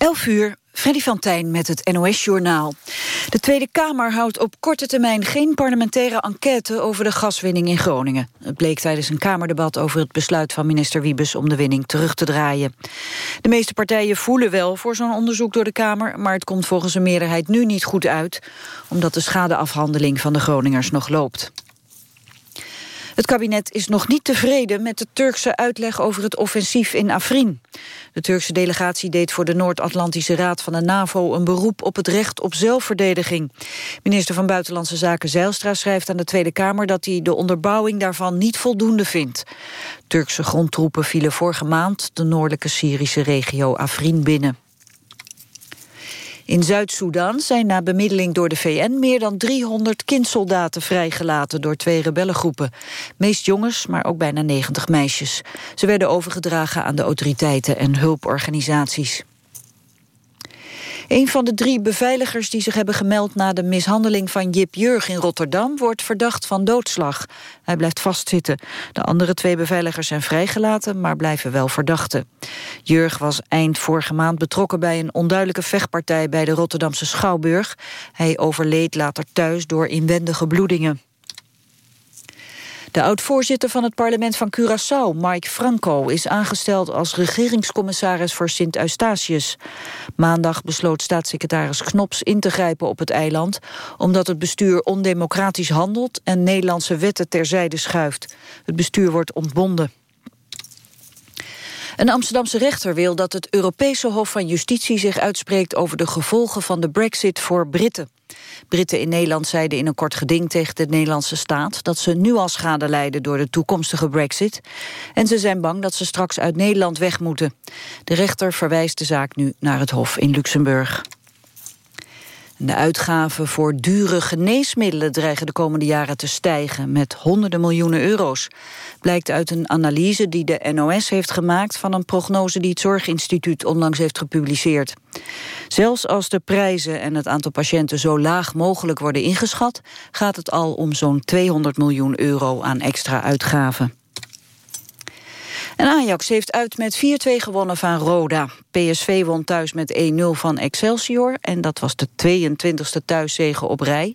11 uur, Freddy van Tijn met het NOS-journaal. De Tweede Kamer houdt op korte termijn geen parlementaire enquête over de gaswinning in Groningen. Het bleek tijdens een Kamerdebat over het besluit van minister Wiebes om de winning terug te draaien. De meeste partijen voelen wel voor zo'n onderzoek door de Kamer, maar het komt volgens een meerderheid nu niet goed uit, omdat de schadeafhandeling van de Groningers nog loopt. Het kabinet is nog niet tevreden met de Turkse uitleg over het offensief in Afrin. De Turkse delegatie deed voor de Noord-Atlantische Raad van de NAVO een beroep op het recht op zelfverdediging. Minister van Buitenlandse Zaken Zeilstra schrijft aan de Tweede Kamer dat hij de onderbouwing daarvan niet voldoende vindt. Turkse grondtroepen vielen vorige maand de noordelijke Syrische regio Afrin binnen. In Zuid-Soedan zijn na bemiddeling door de VN meer dan 300 kindsoldaten vrijgelaten door twee rebellengroepen. Meest jongens, maar ook bijna 90 meisjes. Ze werden overgedragen aan de autoriteiten en hulporganisaties. Een van de drie beveiligers die zich hebben gemeld na de mishandeling van Jip Jurg in Rotterdam wordt verdacht van doodslag. Hij blijft vastzitten. De andere twee beveiligers zijn vrijgelaten, maar blijven wel verdachten. Jurg was eind vorige maand betrokken bij een onduidelijke vechtpartij bij de Rotterdamse Schouwburg. Hij overleed later thuis door inwendige bloedingen. De oud-voorzitter van het parlement van Curaçao, Mike Franco... is aangesteld als regeringscommissaris voor Sint-Eustatius. Maandag besloot staatssecretaris Knops in te grijpen op het eiland... omdat het bestuur ondemocratisch handelt... en Nederlandse wetten terzijde schuift. Het bestuur wordt ontbonden. Een Amsterdamse rechter wil dat het Europese Hof van Justitie zich uitspreekt over de gevolgen van de brexit voor Britten. Britten in Nederland zeiden in een kort geding tegen de Nederlandse staat... dat ze nu al schade lijden door de toekomstige brexit. En ze zijn bang dat ze straks uit Nederland weg moeten. De rechter verwijst de zaak nu naar het Hof in Luxemburg. De uitgaven voor dure geneesmiddelen dreigen de komende jaren te stijgen met honderden miljoenen euro's. Blijkt uit een analyse die de NOS heeft gemaakt van een prognose die het Zorginstituut onlangs heeft gepubliceerd. Zelfs als de prijzen en het aantal patiënten zo laag mogelijk worden ingeschat, gaat het al om zo'n 200 miljoen euro aan extra uitgaven. Ajax heeft uit met 4-2 gewonnen van Roda. PSV won thuis met 1-0 van Excelsior. En dat was de 22e thuiszege op rij.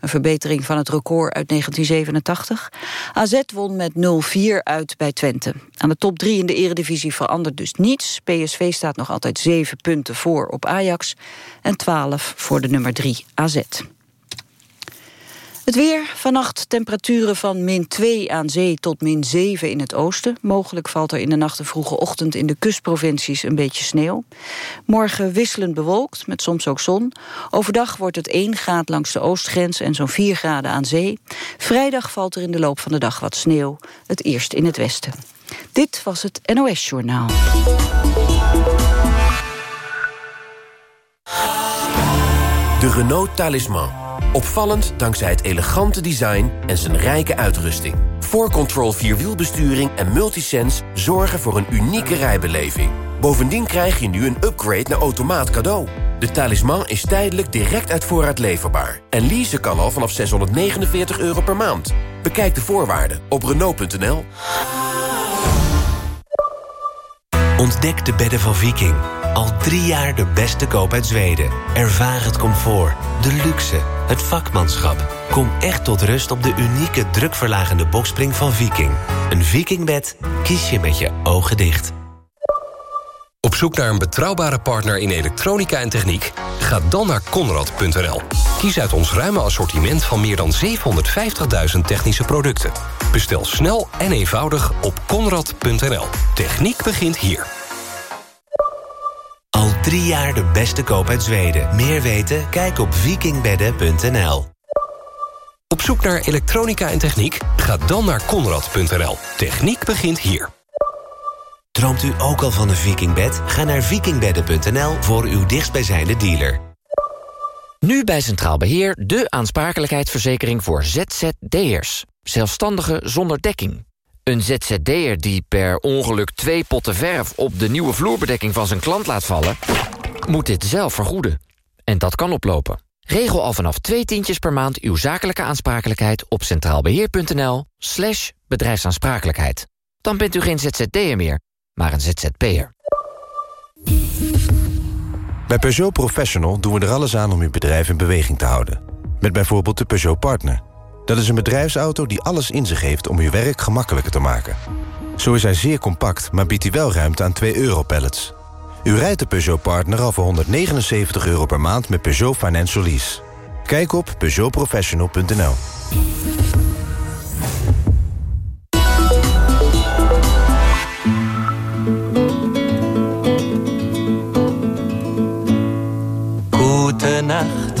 Een verbetering van het record uit 1987. AZ won met 0-4 uit bij Twente. Aan de top 3 in de eredivisie verandert dus niets. PSV staat nog altijd 7 punten voor op Ajax. En 12 voor de nummer 3 AZ. Het weer, vannacht temperaturen van min 2 aan zee tot min 7 in het oosten. Mogelijk valt er in de nacht en vroege ochtend in de kustprovincies een beetje sneeuw. Morgen wisselend bewolkt, met soms ook zon. Overdag wordt het 1 graad langs de oostgrens en zo'n 4 graden aan zee. Vrijdag valt er in de loop van de dag wat sneeuw, het eerst in het westen. Dit was het NOS Journaal. De Renault Talisman. Opvallend dankzij het elegante design en zijn rijke uitrusting. 4Control Vierwielbesturing en Multisense zorgen voor een unieke rijbeleving. Bovendien krijg je nu een upgrade naar automaat cadeau. De talisman is tijdelijk direct uit voorraad leverbaar. En leasen kan al vanaf 649 euro per maand. Bekijk de voorwaarden op Renault.nl. Ontdek de bedden van Viking. Al drie jaar de beste koop uit Zweden. Ervaar het comfort, de luxe, het vakmanschap. Kom echt tot rust op de unieke drukverlagende bokspring van Viking. Een Vikingbed kies je met je ogen dicht. Op zoek naar een betrouwbare partner in elektronica en techniek? Ga dan naar Conrad.nl. Kies uit ons ruime assortiment van meer dan 750.000 technische producten. Bestel snel en eenvoudig op Conrad.nl. Techniek begint hier. Al drie jaar de beste koop uit Zweden. Meer weten? Kijk op vikingbedden.nl. Op zoek naar elektronica en techniek? Ga dan naar Conrad.nl. Techniek begint hier. Droomt u ook al van een vikingbed? Ga naar vikingbedden.nl voor uw dichtstbijzijnde dealer. Nu bij Centraal Beheer de aansprakelijkheidsverzekering voor ZZD'ers. Zelfstandigen zonder dekking. Een ZZD'er die per ongeluk twee potten verf... op de nieuwe vloerbedekking van zijn klant laat vallen... moet dit zelf vergoeden. En dat kan oplopen. Regel al vanaf twee tientjes per maand uw zakelijke aansprakelijkheid... op centraalbeheer.nl slash bedrijfsaansprakelijkheid. Dan bent u geen ZZD'er meer, maar een ZZP'er. Bij Peugeot Professional doen we er alles aan om uw bedrijf in beweging te houden. Met bijvoorbeeld de Peugeot Partner. Dat is een bedrijfsauto die alles in zich heeft om uw werk gemakkelijker te maken. Zo is hij zeer compact, maar biedt hij wel ruimte aan 2 euro-pallets. U rijdt de Peugeot Partner al voor 179 euro per maand met Peugeot Financial Lease. Kijk op peugeotprofessional.nl. Gute Nacht.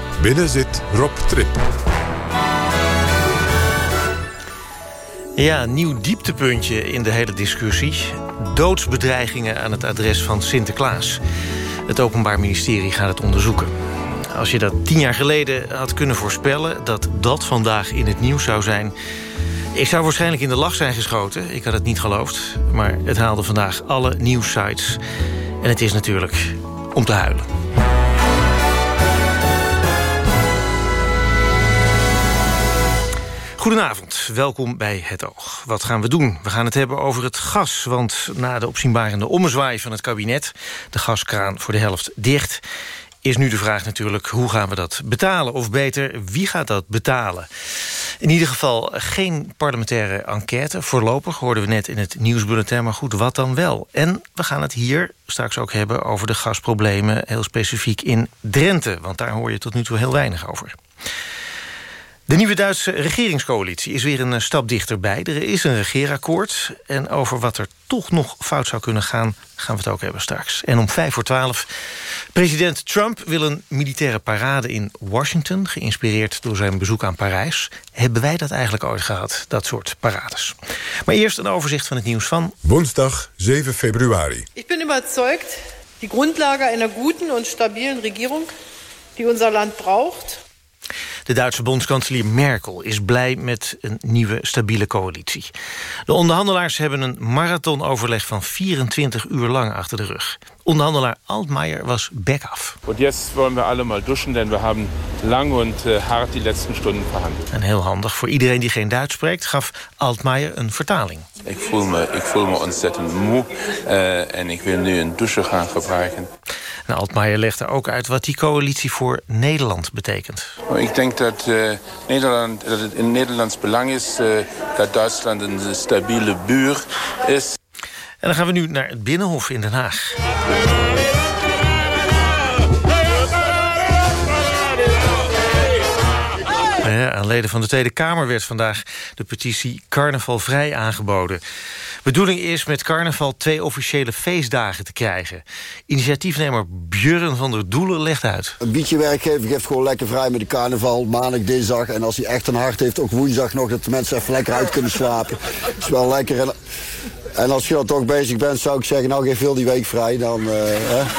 Binnen zit Rob Trip. Ja, nieuw dieptepuntje in de hele discussie. Doodsbedreigingen aan het adres van Sinterklaas. Het Openbaar Ministerie gaat het onderzoeken. Als je dat tien jaar geleden had kunnen voorspellen... dat dat vandaag in het nieuws zou zijn... ik zou waarschijnlijk in de lach zijn geschoten. Ik had het niet geloofd. Maar het haalde vandaag alle nieuwssites. En het is natuurlijk om te huilen. Goedenavond, welkom bij Het Oog. Wat gaan we doen? We gaan het hebben over het gas. Want na de opzienbarende ommezwaai van het kabinet... de gaskraan voor de helft dicht... is nu de vraag natuurlijk, hoe gaan we dat betalen? Of beter, wie gaat dat betalen? In ieder geval geen parlementaire enquête. Voorlopig hoorden we net in het nieuwsbulletin. Maar goed, wat dan wel? En we gaan het hier straks ook hebben over de gasproblemen... heel specifiek in Drenthe. Want daar hoor je tot nu toe heel weinig over. De nieuwe Duitse regeringscoalitie is weer een eh, stap dichterbij. Er is een regeerakkoord. En over wat er toch nog fout zou kunnen gaan... gaan we het ook hebben straks. En om vijf voor twaalf... President Trump wil een militaire parade in Washington... geïnspireerd door zijn bezoek aan Parijs. Hebben wij dat eigenlijk ooit gehad, dat soort parades? Maar eerst een overzicht van het nieuws van... Woensdag 7 februari. Ik ben überzeugt, die Grundlage einer guten und stabilen Regierung... die unser Land braucht... De Duitse bondskanselier Merkel is blij met een nieuwe stabiele coalitie. De onderhandelaars hebben een marathonoverleg van 24 uur lang achter de rug. Onderhandelaar Altmaier was back af. Und jetzt wollen wir alle mal duschen, denn wir haben lang und äh, hart die letzten Stunden verhandelt. En heel handig voor iedereen die geen Duits spreekt... gaf Altmaier een vertaling. Ik voel me, ik voel me ontzettend moe uh, en ik wil nu een douche gaan gebruiken. En Altmaier legde ook uit wat die coalitie voor Nederland betekent. Ik denk dat, uh, Nederland, dat het in Nederlands belang is... Uh, dat Duitsland een stabiele buur is. En dan gaan we nu naar het Binnenhof in Den Haag. Ja, aan leden van de Tweede Kamer werd vandaag de petitie Carnavalvrij aangeboden. Bedoeling is met carnaval twee officiële feestdagen te krijgen. Initiatiefnemer Björn van der Doelen legt uit. Een bietje werkgever geeft gewoon lekker vrij met de carnaval. Maandag, dinsdag. En als hij echt een hart heeft, ook woensdag nog... dat de mensen even lekker uit kunnen slapen. Dat is wel lekker. En, en als je dan toch bezig bent, zou ik zeggen... nou, geef veel die week vrij. Dan, uh, hè.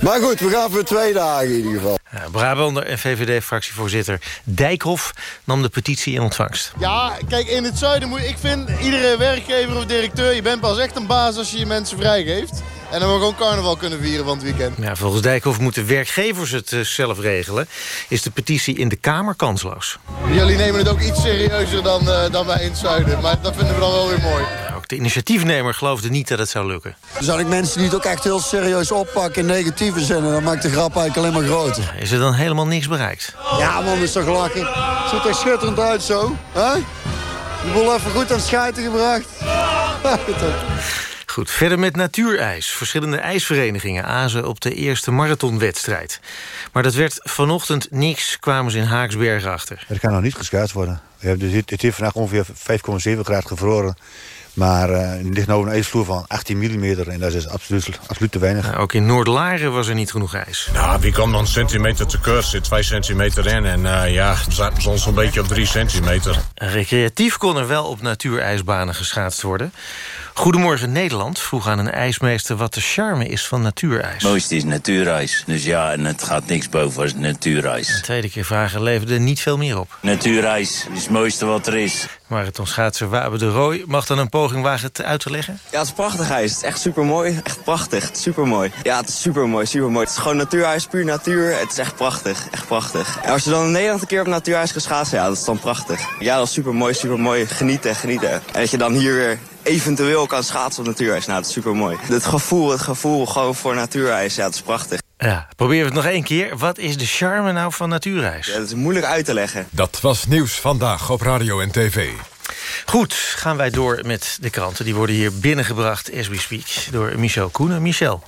Maar goed, we gaan voor twee dagen in ieder geval. Brabander en VVD-fractievoorzitter Dijkhoff nam de petitie in ontvangst. Ja, kijk, in het zuiden moet ik vind iedere werkgever of directeur... je bent pas echt een baas als je je mensen vrijgeeft. En dan we gewoon carnaval kunnen vieren van het weekend. Ja, volgens Dijkhoff moeten werkgevers het uh, zelf regelen. Is de petitie in de Kamer kansloos? Jullie nemen het ook iets serieuzer dan, uh, dan wij in het zuiden. Maar dat vinden we dan wel weer mooi. De initiatiefnemer geloofde niet dat het zou lukken. Zou ik mensen niet ook echt heel serieus oppakken in negatieve zin... en dan maakt de grap eigenlijk alleen maar groter. Is er dan helemaal niks bereikt? Ja man, is toch lachen. Ziet er schitterend uit zo. Hè? De boel even goed aan het schijten gebracht. Goed, verder met natuurijs. Verschillende ijsverenigingen azen op de eerste marathonwedstrijd. Maar dat werd vanochtend niks, kwamen ze in Haaksbergen achter. Het kan nog niet geschaatst worden. Het heeft vandaag ongeveer 5,7 graden gevroren. Maar uh, er ligt nu een ijsvloer van 18 mm en dat is absoluut, absoluut te weinig. Ja, ook in Noordlaren was er niet genoeg ijs. Ja, wie komt dan centimeter tekort? Zit 2 centimeter in en uh, ja, we zaten soms zo'n beetje op 3 centimeter. Recreatief kon er wel op natuurijsbanen geschaatst worden. Goedemorgen Nederland vroeg aan een ijsmeester wat de charme is van natuurijs. Het mooiste is natuurijs. Dus ja, en het gaat niks boven als natuurijs. De tweede keer vragen leverde niet veel meer op. Natuurijs is het mooiste wat er is. Marathonschaatser Wabe de Rooij mag dan een poging wagen het uit te leggen? Ja, het is prachtig ijs. Het is echt super mooi. Echt prachtig. Super mooi. Ja, het is super mooi. Super mooi. Het is gewoon natuurijs, puur natuur. Het is echt prachtig. Echt prachtig. En als je dan in Nederland een keer op natuurijs gaat schaatsen, ja, dat is dan prachtig. Ja, dat is super mooi, super mooi. Genieten, genieten. En dat je dan hier weer eventueel kan schaatsen op natuurijs. Nou, dat is super mooi. Het gevoel, het gevoel gewoon voor natuurijs, ja, dat is prachtig. Ja, proberen we het nog één keer. Wat is de charme nou van natuurijs? Ja, dat is moeilijk uit te leggen. Dat was Nieuws Vandaag op Radio en TV. Goed, gaan wij door met de kranten. Die worden hier binnengebracht, as we speak, door Michel Koenen. Michel,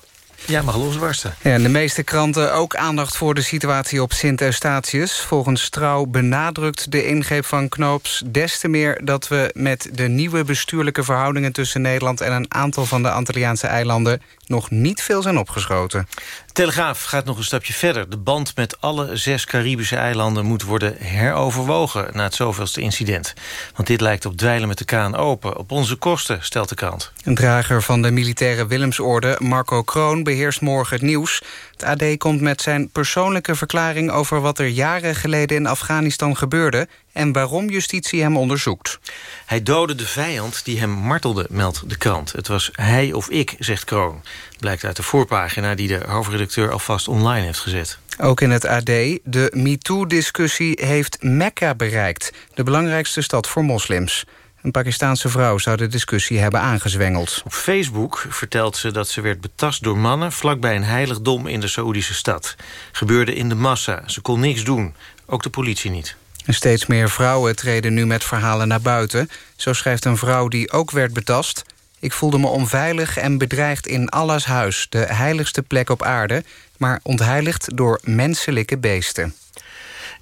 jij mag losbarsten. Ja, de meeste kranten ook aandacht voor de situatie op Sint-Eustatius. Volgens Trouw benadrukt de ingreep van Knoops des te meer... dat we met de nieuwe bestuurlijke verhoudingen tussen Nederland... en een aantal van de Antilliaanse eilanden nog niet veel zijn opgeschoten. Telegraaf gaat nog een stapje verder. De band met alle zes Caribische eilanden moet worden heroverwogen... na het zoveelste incident. Want dit lijkt op dweilen met de kraan open. Op onze kosten, stelt de krant. Een drager van de militaire Willemsorde, Marco Kroon... beheerst morgen het nieuws. Het AD komt met zijn persoonlijke verklaring... over wat er jaren geleden in Afghanistan gebeurde... en waarom justitie hem onderzoekt. Hij doodde de vijand die hem martelde, meldt de krant. Het was hij of ik, zegt Kroon. Blijkt uit de voorpagina die de hoofdredacteur alvast online heeft gezet. Ook in het AD, de MeToo-discussie heeft Mekka bereikt. De belangrijkste stad voor moslims. Een Pakistaanse vrouw zou de discussie hebben aangezwengeld. Op Facebook vertelt ze dat ze werd betast door mannen... vlakbij een heiligdom in de Saoedische stad. Gebeurde in de massa. Ze kon niks doen. Ook de politie niet. Steeds meer vrouwen treden nu met verhalen naar buiten. Zo schrijft een vrouw die ook werd betast... Ik voelde me onveilig en bedreigd in Allahs huis... de heiligste plek op aarde, maar ontheiligd door menselijke beesten.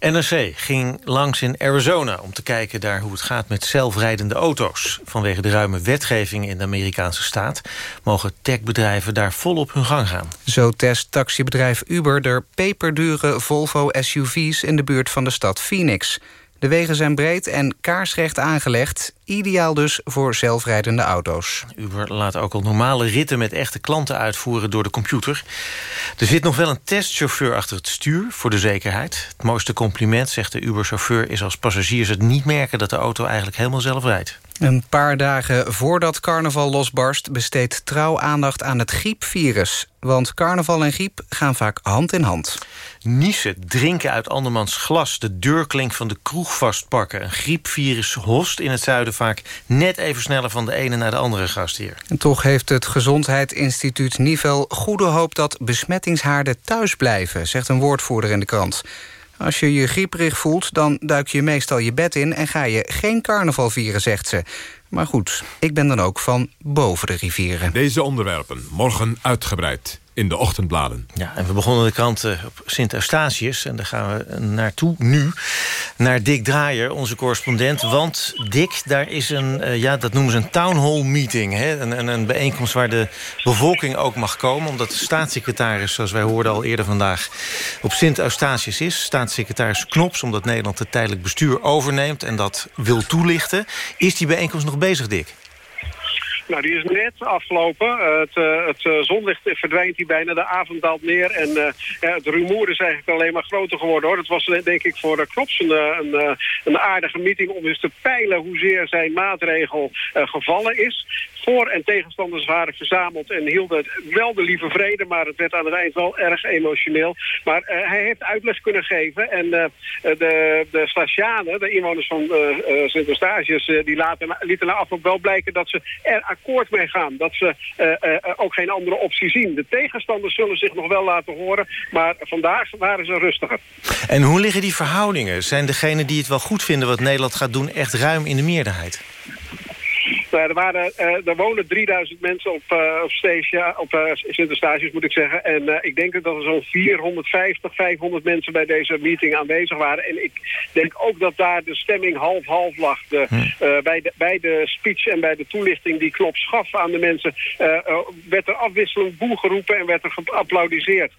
NRC ging langs in Arizona om te kijken daar hoe het gaat met zelfrijdende auto's. Vanwege de ruime wetgeving in de Amerikaanse staat... mogen techbedrijven daar volop hun gang gaan. Zo test taxibedrijf Uber de peperdure Volvo SUV's... in de buurt van de stad Phoenix... De wegen zijn breed en kaarsrecht aangelegd. Ideaal dus voor zelfrijdende auto's. Uber laat ook al normale ritten met echte klanten uitvoeren door de computer. Er zit nog wel een testchauffeur achter het stuur, voor de zekerheid. Het mooiste compliment, zegt de Uber-chauffeur... is als passagiers het niet merken dat de auto eigenlijk helemaal zelf rijdt. Een paar dagen voordat carnaval losbarst... besteedt trouw aandacht aan het griepvirus. Want carnaval en griep gaan vaak hand in hand. Niezen, drinken uit andermans glas... de deurklink van de kroeg vastpakken. Een griepvirus host in het zuiden vaak net even sneller... van de ene naar de andere gastheer. En toch heeft het Gezondheidsinstituut Nivel goede hoop... dat besmettingshaarden thuis blijven, zegt een woordvoerder in de krant. Als je je grieperig voelt, dan duik je meestal je bed in... en ga je geen carnaval vieren, zegt ze. Maar goed, ik ben dan ook van boven de rivieren. Deze onderwerpen morgen uitgebreid in de ochtendbladen. Ja, en we begonnen de krant op Sint Eustatius. En daar gaan we naartoe nu. Naar Dick Draaier, onze correspondent. Want Dick, daar is een, uh, ja, dat noemen ze een town hall meeting. Hè? Een, een, een, bijeenkomst waar de bevolking ook mag komen. Omdat de staatssecretaris, zoals wij hoorden al eerder vandaag... op Sint Eustatius is. Staatssecretaris Knops, omdat Nederland het tijdelijk bestuur overneemt... en dat wil toelichten. Is die bijeenkomst nog bezig, Dick? Nou, die is net afgelopen. het, uh, het uh, zonlicht verdwijnt hier bijna, de avond daalt neer. En ja, het rumoer is eigenlijk alleen maar groter geworden. hoor. Het was denk ik voor Knops een, een, een, aardige meeting om eens te peilen hoezeer zijn maatregel gevallen is voor- en tegenstanders waren verzameld en hielden wel de lieve vrede, maar het werd aan het eind wel erg emotioneel. Maar hij heeft uitleg kunnen geven en de, de de inwoners van uh, Sint-Eustatius, die laten, lieten na afloop wel blijken dat ze er akkoord mee gaan. Dat ze ook geen andere optie zien. De tegenstanders zullen zich nog wel laten horen, maar vandaag waren ze rustiger. En hoe liggen die verhoudingen? Zijn degenen die het wel goed vinden wat Nederland gaat doen echt ruim in de meerderheid? Nou, er, waren, uh, er wonen 3000 mensen op, uh, op, op Sint-Eustatius, moet ik zeggen. En ik denk dat er zo'n 450, 500 mensen bij deze meeting aanwezig waren. En ik denk ook dat daar de stemming half-half lag. De, hm. bij, de, bij de speech en bij de toelichting die Klops gaf aan de mensen... werd er afwisselend boel geroepen en werd er geapplaudiseerd.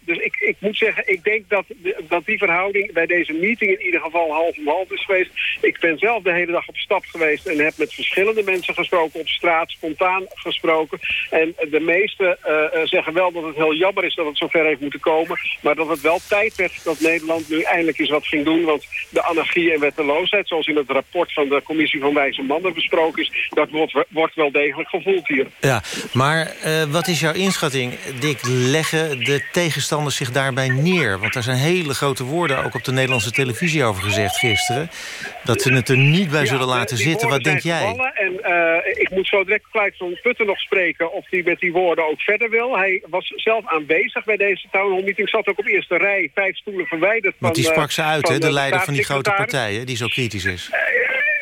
dus ik, ik moet zeggen, ik denk dat, dat die verhouding bij deze meeting in ieder geval half-half is geweest. Ik ben zelf de hele dag op stap geweest en heb met verschillende verschillende mensen gesproken op straat, spontaan gesproken. En de meesten zeggen wel dat het heel jammer is dat het zover heeft moeten komen. Maar dat het wel tijd werd dat Nederland nu eindelijk eens wat ging doen. Want de anarchie en wetteloosheid, zoals in het rapport van de Commissie van Wijze Mannen besproken is... dat wordt, wordt wel degelijk gevoeld hier. Ja, maar wat is jouw inschatting, Dick? Leggen de tegenstanders zich daarbij neer? Want daar zijn hele grote woorden ook op de Nederlandse televisie over gezegd gisteren. Dat ze het er niet bij zullen laten zitten. Wat denk jij? En uh, ik moet zo direct Kluit van Putten nog spreken of hij met die woorden ook verder wil. Hij was zelf aanwezig bij deze town hall meeting. Zat ook op eerste rij, vijf stoelen verwijderd. Want die sprak ze uit, hè, de, de leider van die grote staatssecretaris. partij, hè, die zo kritisch is.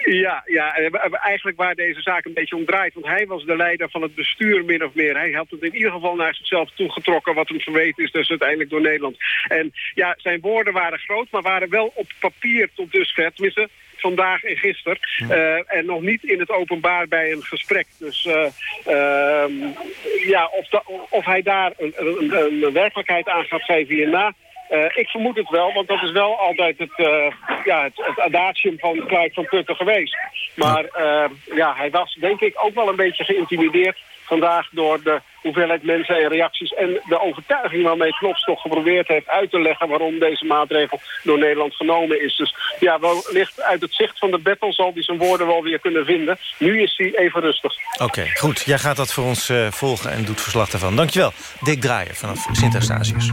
Ja, ja, eigenlijk waar deze zaak een beetje om draait. Want hij was de leider van het bestuur min of meer. Hij had het in ieder geval naar zichzelf toegetrokken... wat hem verweten is dus uiteindelijk door Nederland. En ja, zijn woorden waren groot, maar waren wel op papier tot dusver. Tenminste, vandaag en gisteren. Uh, en nog niet in het openbaar bij een gesprek. Dus uh, uh, ja, of, da of hij daar een, een, een, werkelijkheid aan gaat geven hierna... Uh, ik vermoed het wel, want dat is wel altijd het, ja, het, het adagium van Kluik van Putten geweest. Maar ja, hij was denk ik ook wel een beetje geïntimideerd vandaag door de hoeveelheid mensen en reacties... en de overtuiging waarmee Klops toch geprobeerd heeft uit te leggen... waarom deze maatregel door Nederland genomen is. Dus ja, wellicht uit het zicht van de battle zal hij zijn woorden wel weer kunnen vinden. Nu is hij even rustig. Oké, goed. Jij gaat dat voor ons uh, volgen en doet verslag daarvan. Dankjewel, Dick Draaier vanaf Sint-Eustatius.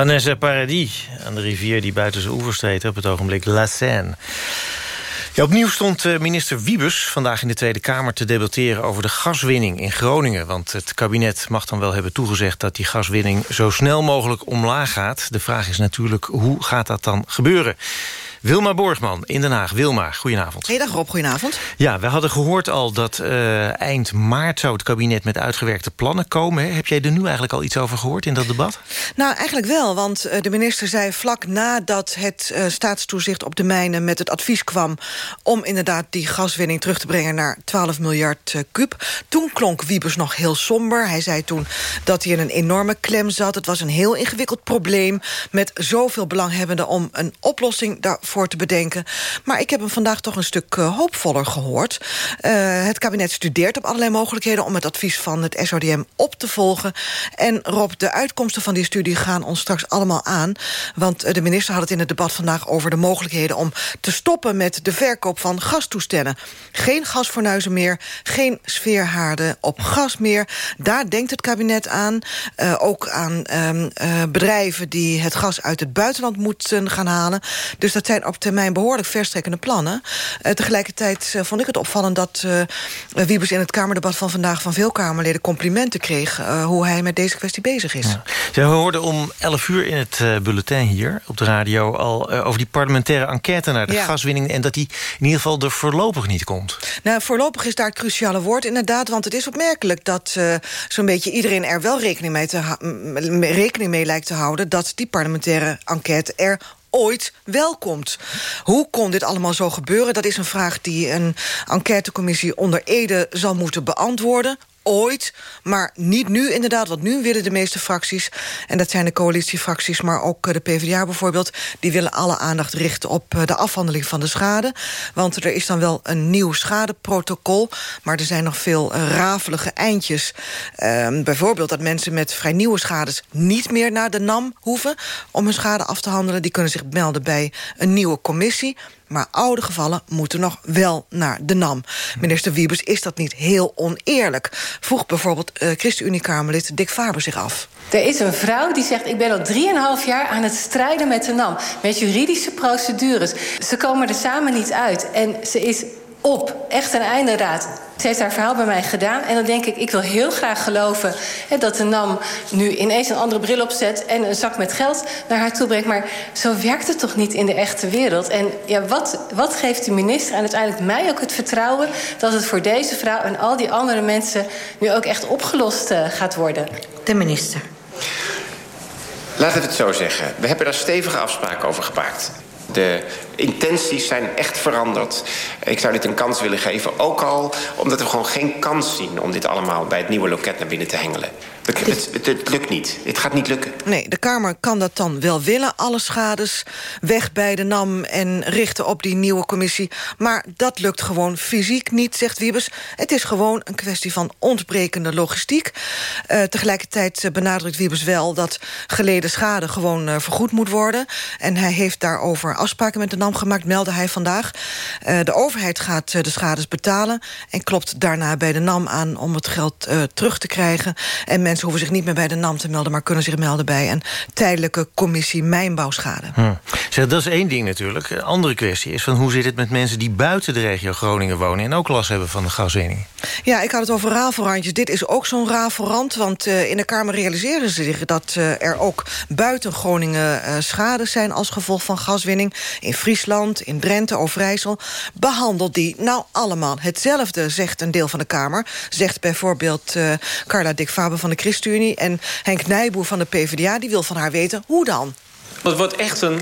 Vanessa Paradis aan de rivier die buiten zijn oevers treedt... op het ogenblik La Seine. Ja, opnieuw stond eh, minister Wiebes vandaag in de Tweede Kamer te debatteren... over de gaswinning in Groningen. Want het kabinet mag dan wel hebben toegezegd... dat die gaswinning zo snel mogelijk omlaag gaat. De vraag is natuurlijk, hoe gaat dat dan gebeuren? Wilma Borgman in Den Haag. Wilma, goedenavond. Hey, dag Rob, goedenavond. Ja, we hadden gehoord al dat uh, eind maart zou het kabinet met uitgewerkte plannen komen. Heb jij er nu eigenlijk al iets over gehoord in dat debat? Nou, eigenlijk wel, want uh, de minister zei vlak nadat het uh, staatstoezicht op de mijnen met het advies kwam om inderdaad die gaswinning terug te brengen naar 12 miljard kub. Toen klonk Wiebes nog heel somber. Hij zei toen dat hij in een enorme klem zat. Het was een heel ingewikkeld probleem met zoveel belanghebbenden om een oplossing daarvoor te bedenken. Maar ik heb hem vandaag toch een stuk uh, hoopvoller gehoord. Uh, het kabinet studeert op allerlei mogelijkheden om het advies van het SODM op te volgen. En Rob, de uitkomsten van die studie gaan ons straks allemaal aan. Want uh, de minister had het in het debat vandaag over de mogelijkheden om te stoppen met de verkoop van gastoestellen. Geen gasfornuizen meer, geen sfeerhaarden op gas meer. Daar denkt het kabinet aan. Uh, ook aan uh, bedrijven die het gas uit het buitenland moeten gaan halen. Dus dat zijn op termijn behoorlijk verstrekkende plannen. Uh, tegelijkertijd uh, vond ik het opvallend dat uh, Wiebes in het Kamerdebat van vandaag... van veel Kamerleden complimenten kreeg hoe hij met deze kwestie bezig is. Ja. Ja, we hoorden om 11 uur in het bulletin hier op de radio... al over die parlementaire enquête naar de ja. gaswinning... en dat die in ieder geval er voorlopig niet komt. Nou, voorlopig is daar het cruciale woord inderdaad... want het is opmerkelijk dat zo'n beetje iedereen er wel rekening mee, te rekening mee lijkt te houden... dat die parlementaire enquête er ooit welkomt. Hoe kon dit allemaal zo gebeuren? Dat is een vraag die een enquêtecommissie onder Ede zal moeten beantwoorden ooit, maar niet nu inderdaad. Want nu willen de meeste fracties, en dat zijn de coalitiefracties... maar ook eh, de PvdA bijvoorbeeld... die willen alle aandacht richten op eh, de afhandeling van de schade. Want er is dan wel een nieuw schadeprotocol... maar er zijn nog veel eh, rafelige eindjes. Uh, bijvoorbeeld dat mensen met vrij nieuwe schades... niet meer naar de NAM hoeven om hun schade af te handelen. Die kunnen zich melden bij een nieuwe commissie maar oude gevallen moeten nog wel naar de NAM. Minister Wiebes, is dat niet heel oneerlijk? Vroeg bijvoorbeeld uh, ChristenUnie-Kamerlid Dick Faber zich af. Er is een vrouw die zegt... ik ben al drieënhalf jaar aan het strijden met de NAM. Met juridische procedures. Ze komen er samen niet uit. En ze is op. Echt een einde raad. Ze heeft haar verhaal bij mij gedaan. En dan denk ik, ik wil heel graag geloven... Hè, dat de NAM nu ineens een andere bril opzet... en een zak met geld naar haar toe brengt. Maar zo werkt het toch niet in de echte wereld? En ja, wat, wat geeft de minister en uiteindelijk mij ook het vertrouwen... dat het voor deze vrouw en al die andere mensen... nu ook echt opgelost uh, gaat worden? De minister. Laten we het zo zeggen. We hebben daar stevige afspraken over gemaakt. De intenties zijn echt veranderd. Ik zou dit een kans willen geven, ook al omdat we gewoon geen kans zien... om dit allemaal bij het nieuwe loket naar binnen te hengelen. Het, het, het, het, lukt niet. Het gaat niet lukken. Nee, de Kamer kan dat dan wel willen. Alle schades weg bij de NAM en richten op die nieuwe commissie. Maar dat lukt gewoon fysiek niet, zegt Wiebes. Het is gewoon een kwestie van ontbrekende logistiek. Uh, tegelijkertijd benadrukt Wiebes wel dat geleden schade gewoon uh, vergoed moet worden. En hij heeft daarover afspraken met de NAM gemaakt, meldde hij vandaag. Uh, de overheid gaat de schades betalen en klopt daarna bij de NAM aan om het geld terug te krijgen. En mensen hoeven zich niet meer bij de NAM te melden... maar kunnen zich melden bij een tijdelijke commissie mijnbouwschade. Hm. Zeg, dat is één ding natuurlijk. Een andere kwestie is van hoe zit het met mensen... die buiten de regio Groningen wonen... en ook last hebben van de gaswinning? Ja, ik had het over rafelrandjes. Dit is ook zo'n rafelrand, want in de Kamer realiseren ze zich... dat er ook buiten Groningen schades zijn als gevolg van gaswinning. In Friesland, in Drenthe, Overijssel. Behandelt die nou allemaal hetzelfde, zegt een deel van de Kamer. Zegt bijvoorbeeld Carla Dick Faber van de ChristenUnie... en Henk Nijboer van de PvdA, die wil van haar weten hoe dan. Het wordt echt een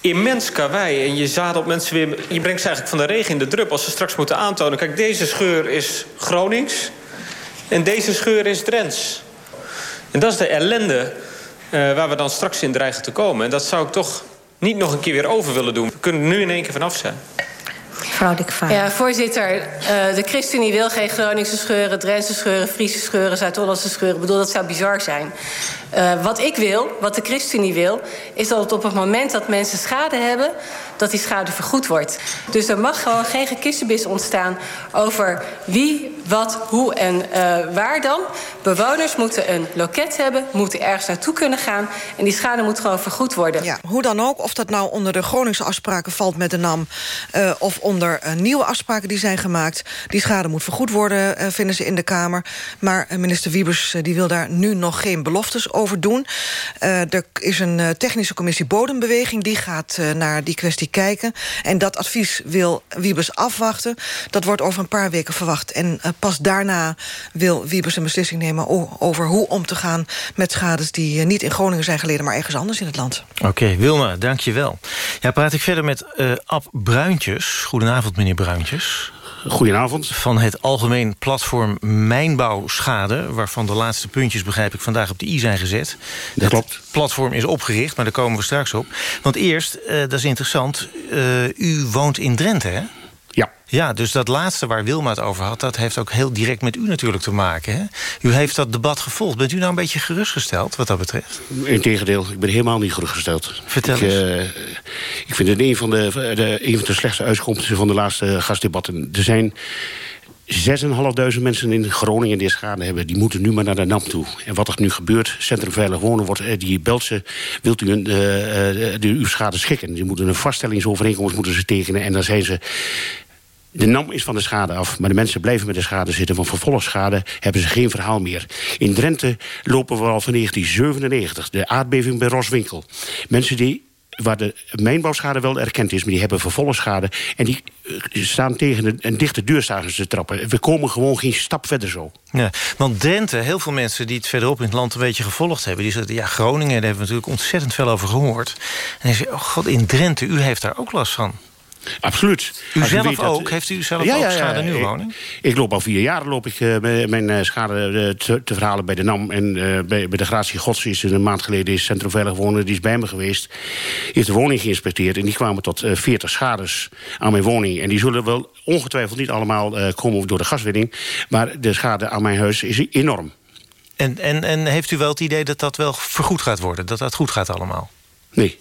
immens karwei. En je zadelt mensen weer... Je brengt ze eigenlijk van de regen in de drup als ze straks moeten aantonen. Kijk, deze scheur is Gronings en deze scheur is Drents. En dat is de ellende uh, waar we dan straks in dreigen te komen. En dat zou ik toch niet nog een keer weer over willen doen. We kunnen er nu in één keer vanaf zijn. Mevrouw Dikvaar. Ja, voorzitter. Uh, de ChristenUnie wil geen Groningse scheuren, Drentse scheuren, Friese scheuren, Zuid-Hollandse scheuren. Ik bedoel, dat zou bizar zijn. Uh, wat ik wil, wat de ChristenUnie wil, is dat het op het moment dat mensen schade hebben, dat die schade vergoed wordt. Dus er mag gewoon geen gekissenbis ontstaan over wie, wat, hoe en uh, waar dan. Bewoners moeten een loket hebben, moeten ergens naartoe kunnen gaan en die schade moet gewoon vergoed worden. Ja, hoe dan ook, of dat nou onder de Groningse afspraken valt met de NAM uh, of onder uh, nieuwe afspraken die zijn gemaakt. Die schade moet vergoed worden, vinden ze in de Kamer. Maar minister Wiebers die wil daar nu nog geen beloftes over doen. Er is een technische commissie bodembeweging. Die gaat naar die kwestie kijken. En dat advies wil Wiebes afwachten. Dat wordt over een paar weken verwacht. En uh, pas daarna wil Wiebes een beslissing nemen... over hoe om te gaan met schades die uh, niet in Groningen zijn geleden... maar ergens anders in het land. Oké, Wilma, dank je wel. Ja, praat ik verder met uh, Ab Bruintjes. Goedenavond, meneer Bruintjes. Goedenavond. Van het algemeen platform Mijnbouwschade... waarvan de laatste puntjes, begrijp ik, vandaag op de i zijn gezet. Dat klopt. Het platform is opgericht, maar daar komen we straks op. Want eerst, uh, dat is interessant, uh, u woont in Drenthe, hè? Ja. Ja, dus dat laatste waar Wilma het over had... dat heeft ook heel direct met u natuurlijk te maken. Hè? U heeft dat debat gevolgd. Bent u nou een beetje gerustgesteld wat dat betreft? Integendeel, ik ben helemaal niet gerustgesteld. Vertel ik, eens. Uh, ik vind het een van de, de, een van de slechtste uitkomsten van de laatste gastdebatten. Er zijn 6.500 mensen in Groningen die schade hebben... die moeten nu maar naar de NAM toe. En wat er nu gebeurt, Centrum Veilig Wonen... Wordt, die belt ze, wilt u een, uh, de, uw schade schikken? Die moeten een vaststellingsovereenkomst moeten ze tekenen... en dan zijn ze de NAM is van de schade af, maar de mensen blijven met de schade zitten. Van vervolgschade hebben ze geen verhaal meer. In Drenthe lopen we al van 1997, de aardbeving bij Roswinkel. Mensen die waar de mijnbouwschade wel erkend is... maar die hebben vervolgschade. En die staan tegen een, dichte deur staan ze trappen. We komen gewoon geen stap verder zo. Ja, want Drenthe, heel veel mensen die het verderop in het land... een beetje gevolgd hebben, die zeggen... ja, Groningen, daar hebben we natuurlijk ontzettend veel over gehoord. En dan zeg je, oh god, in Drenthe, u heeft daar ook last van. Absoluut. U zelf ook? Dat... Heeft u zelf ja, ook ja, schade in uw woning? Ik, ik, loop al vier jaar loop ik, uh, mijn uh, schade uh, te, te, verhalen bij de NAM. En bij, bij, de Gratie Gods is een maand geleden is Centrum Veilig Wonen... die is bij me geweest. Heeft de woning geïnspecteerd. En die kwamen tot 40 schades aan mijn woning. En die zullen wel ongetwijfeld niet allemaal komen door de gaswinning. Maar de schade aan mijn huis is enorm. En, en, en heeft u wel het idee dat dat wel vergoed gaat worden? Dat dat goed gaat allemaal? Nee.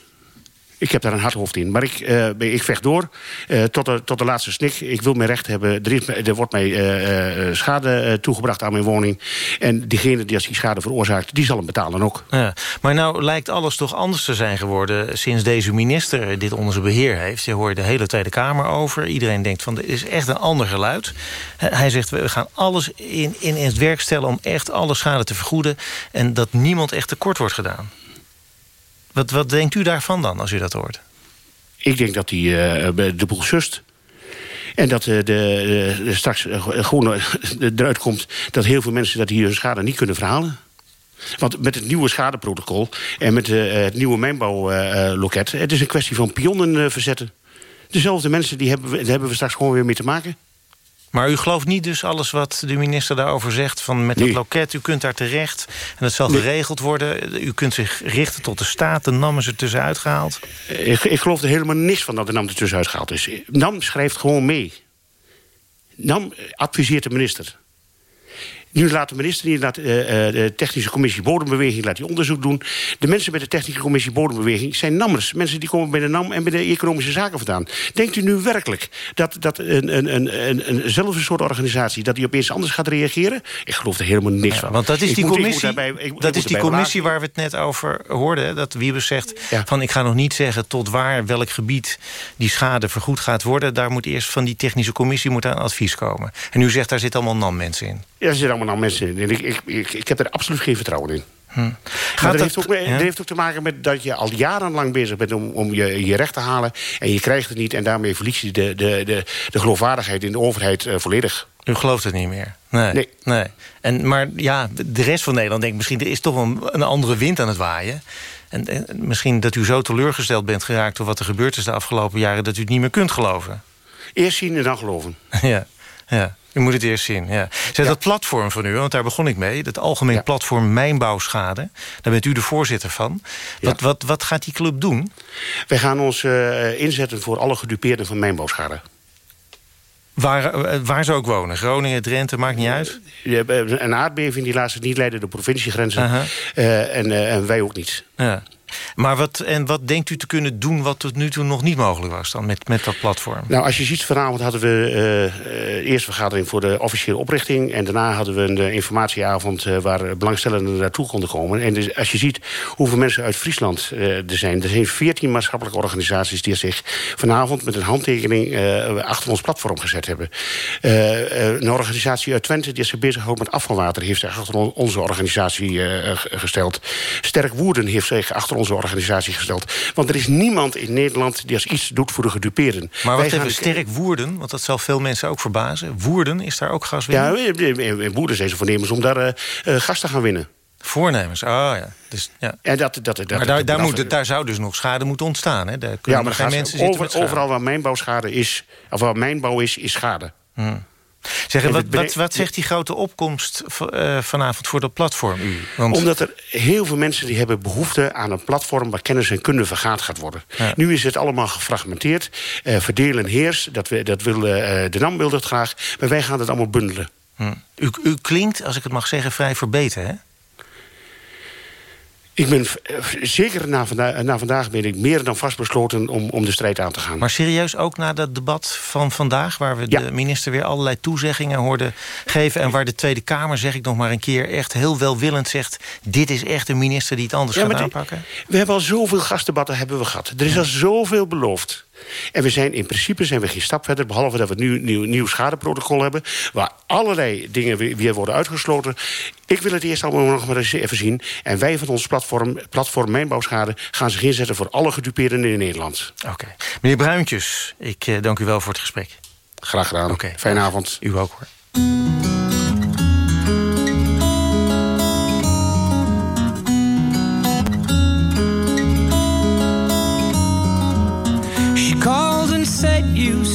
Ik heb daar een hard hoofd in. Maar ik, uh, ik vecht door uh, tot, de, tot de laatste snik. Ik wil mijn recht hebben. Er, wordt mij uh, schade toegebracht aan mijn woning. En diegene die als die schade veroorzaakt, die zal hem betalen ook. Ja, maar nou lijkt alles toch anders te zijn geworden... sinds deze minister dit onder zijn beheer heeft. Je hoort de hele Tweede Kamer over. Iedereen denkt van, dit is echt een ander geluid. Hij zegt, we gaan alles in, in het werk stellen... om echt alle schade te vergoeden. En dat niemand echt tekort wordt gedaan. Wat, wat denkt u daarvan dan, als u dat hoort? Ik denk dat hij uh, de boel. En dat uh, de, de, de straks gewoon eruit komt dat heel veel mensen dat hier hun schade niet kunnen verhalen. Want met het nieuwe schadeprotocol en met het nieuwe mijnbouwloket... het is een kwestie van pionnen verzetten. Dezelfde mensen die hebben, hebben we straks gewoon weer mee te maken. Maar u gelooft niet dus alles wat de minister daarover zegt... van met nee. dat loket, u kunt daar terecht en dat zal nee. geregeld worden. U kunt zich richten tot de staat, de NAM is er tussenuit gehaald. Ik, ik geloof er helemaal niks van dat de NAM er tussenuit gehaald is. NAM schrijft gewoon mee. NAM adviseert de minister. Nu laat de minister die laat, uh, de technische commissie bodembeweging laat die onderzoek doen. De mensen bij de technische commissie bodembeweging zijn nammers. Mensen die komen bij de NAM en bij de economische zaken vandaan. Denkt u nu werkelijk dat, dat een, een, een, een, eenzelfde soort organisatie... dat die opeens anders gaat reageren? Ik geloof er helemaal niks ja, van. Want dat is die commissie, moet, daarbij, ik, dat is die commissie waar we het net over hoorden. Dat Wiebes zegt ja. van ik ga nog niet zeggen tot waar, welk gebied... die schade vergoed gaat worden. Daar moet eerst van die technische commissie moet een advies komen. En u zegt daar zitten allemaal NAM-mensen in. Ja, er zitten allemaal mensen in. Ik, ik, ik, ik heb er absoluut geen vertrouwen in. Hm. Gaat dat, heeft ook, ja? dat heeft ook te maken met dat je al jarenlang bezig bent om, om je, je recht te halen. En je krijgt het niet en daarmee verlies je de, de, de, de geloofwaardigheid in de overheid uh, volledig. U gelooft het niet meer? Nee. nee. nee. En, maar ja, de rest van Nederland denkt misschien... er is toch een, een andere wind aan het waaien. En, en, misschien dat u zo teleurgesteld bent geraakt... door wat er gebeurd is de afgelopen jaren... dat u het niet meer kunt geloven. Eerst zien en dan geloven. ja, ja. U moet het eerst zien, ja. Ja. Dat platform van u, want daar begon ik mee... het algemeen ja. platform Mijnbouwschade... daar bent u de voorzitter van. Wat, ja. wat, wat gaat die club doen? Wij gaan ons uh, inzetten voor alle gedupeerden van mijnbouwschade. Waar, uh, waar ze ook wonen? Groningen, Drenthe, maakt niet uit? Een aardbeving die laat zich niet leiden door provinciegrenzen. Uh -huh. en, en wij ook niet. Ja. Maar wat, en wat denkt u te kunnen doen wat tot nu toe nog niet mogelijk was dan met, met dat platform? Nou, als je ziet, vanavond hadden we uh, eerst vergadering voor de officiële oprichting. En daarna hadden we een uh, informatieavond waar belangstellenden naartoe konden komen. En dus, als je ziet hoeveel mensen uit Friesland er zijn. Er zijn veertien maatschappelijke organisaties die zich vanavond met een handtekening achter ons platform gezet hebben. een organisatie uit Twente die zich bezighoudt met afvalwater heeft zich achter onze organisatie gesteld. Sterk Woerden heeft zich achter onze organisatie gesteld. Want er is niemand in Nederland die als iets doet voor de gedupeerden. Maar Wij wat even sterk Woerden, want dat zal veel mensen ook verbazen. Woerden, is daar ook gaswinning? Ja, in, in, in Woerden zijn ze voornemens om daar uh, gas te gaan winnen. Voornemens, oh ja. Dus, ja. En dat, dat, dat, maar daar, daar, moet, daar zou dus nog schade moeten ontstaan. Hè? Daar ja, maar geen mensen over, overal waar mijnbouwschade is, of waar mijnbouw is, is schade. Hmm. Zeg, wat, wat, wat, zegt die grote opkomst uh, vanavond voor dat platform? Want... Omdat er heel veel mensen die hebben behoefte aan een platform... waar kennis en kunde vergaat gaat worden. Ja. Nu is het allemaal gefragmenteerd. Uh, verdelen heers, dat, we, dat wil, uh, de NAM wil dat graag. Maar wij gaan het allemaal bundelen. Hmm. U, u klinkt, als ik het mag zeggen, vrij verbeterd, hè? Ik ben zeker na, vanda na, vandaag ben ik meer dan vastbesloten om, om de strijd aan te gaan. Maar serieus ook na dat debat van vandaag... waar we ja. de minister weer allerlei toezeggingen hoorden geven... en waar de Tweede Kamer, zeg ik nog maar een keer... echt heel welwillend zegt... dit is echt een minister die het anders ja, gaat aanpakken? we hebben al zoveel gastdebatten hebben we gehad. Er is al zoveel beloofd. En we zijn in principe zijn we geen stap verder... behalve dat we nu een nieuw, nieuw schadeprotocol hebben... waar allerlei dingen weer, worden uitgesloten. Ik wil het eerst allemaal nog maar eens even zien. En wij van ons platform, platform Mijnbouwschade... gaan zich inzetten voor alle gedupeerden in Nederland. Oké. Okay. Meneer Bruintjes, ik eh, dank u wel voor het gesprek. Graag gedaan. Okay. Fijne avond. U ook hoor.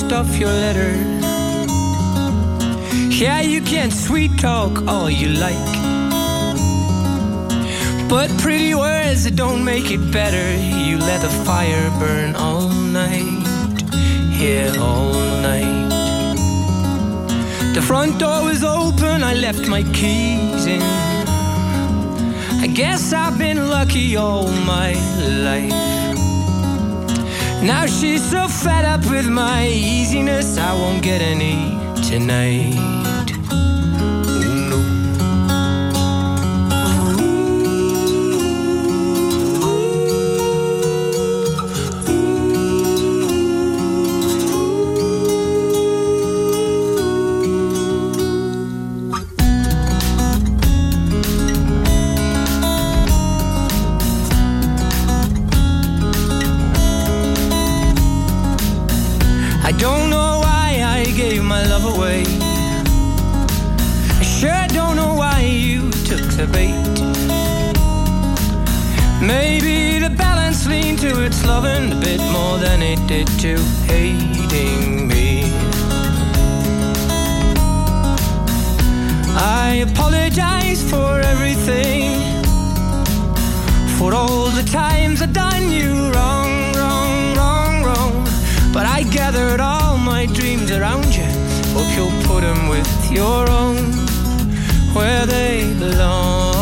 You stuff your letter. Yeah, you can sweet talk all you like. But pretty words don't make it better. You let the fire burn all night. Yeah, all night. The front door was open, I left my keys in. I guess I've been lucky all my life. Now she's so fed up with my easiness, I won't get any tonight. debate. Maybe the balance leaned to its loving a bit more than it did to hating me. I apologize for everything, for all the times I've done you wrong, wrong, wrong, wrong. But I gathered all my dreams around you, hope you'll put them with your own where they belong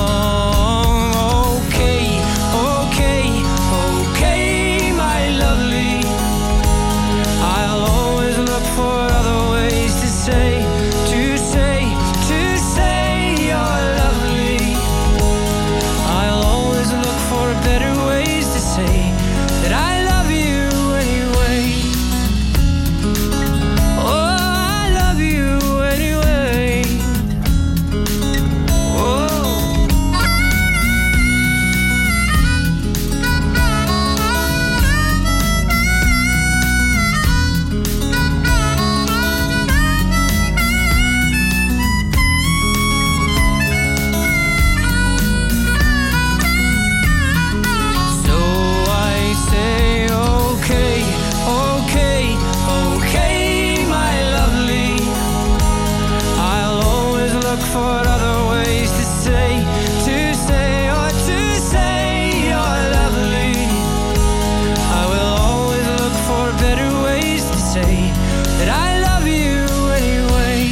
I love you anyway.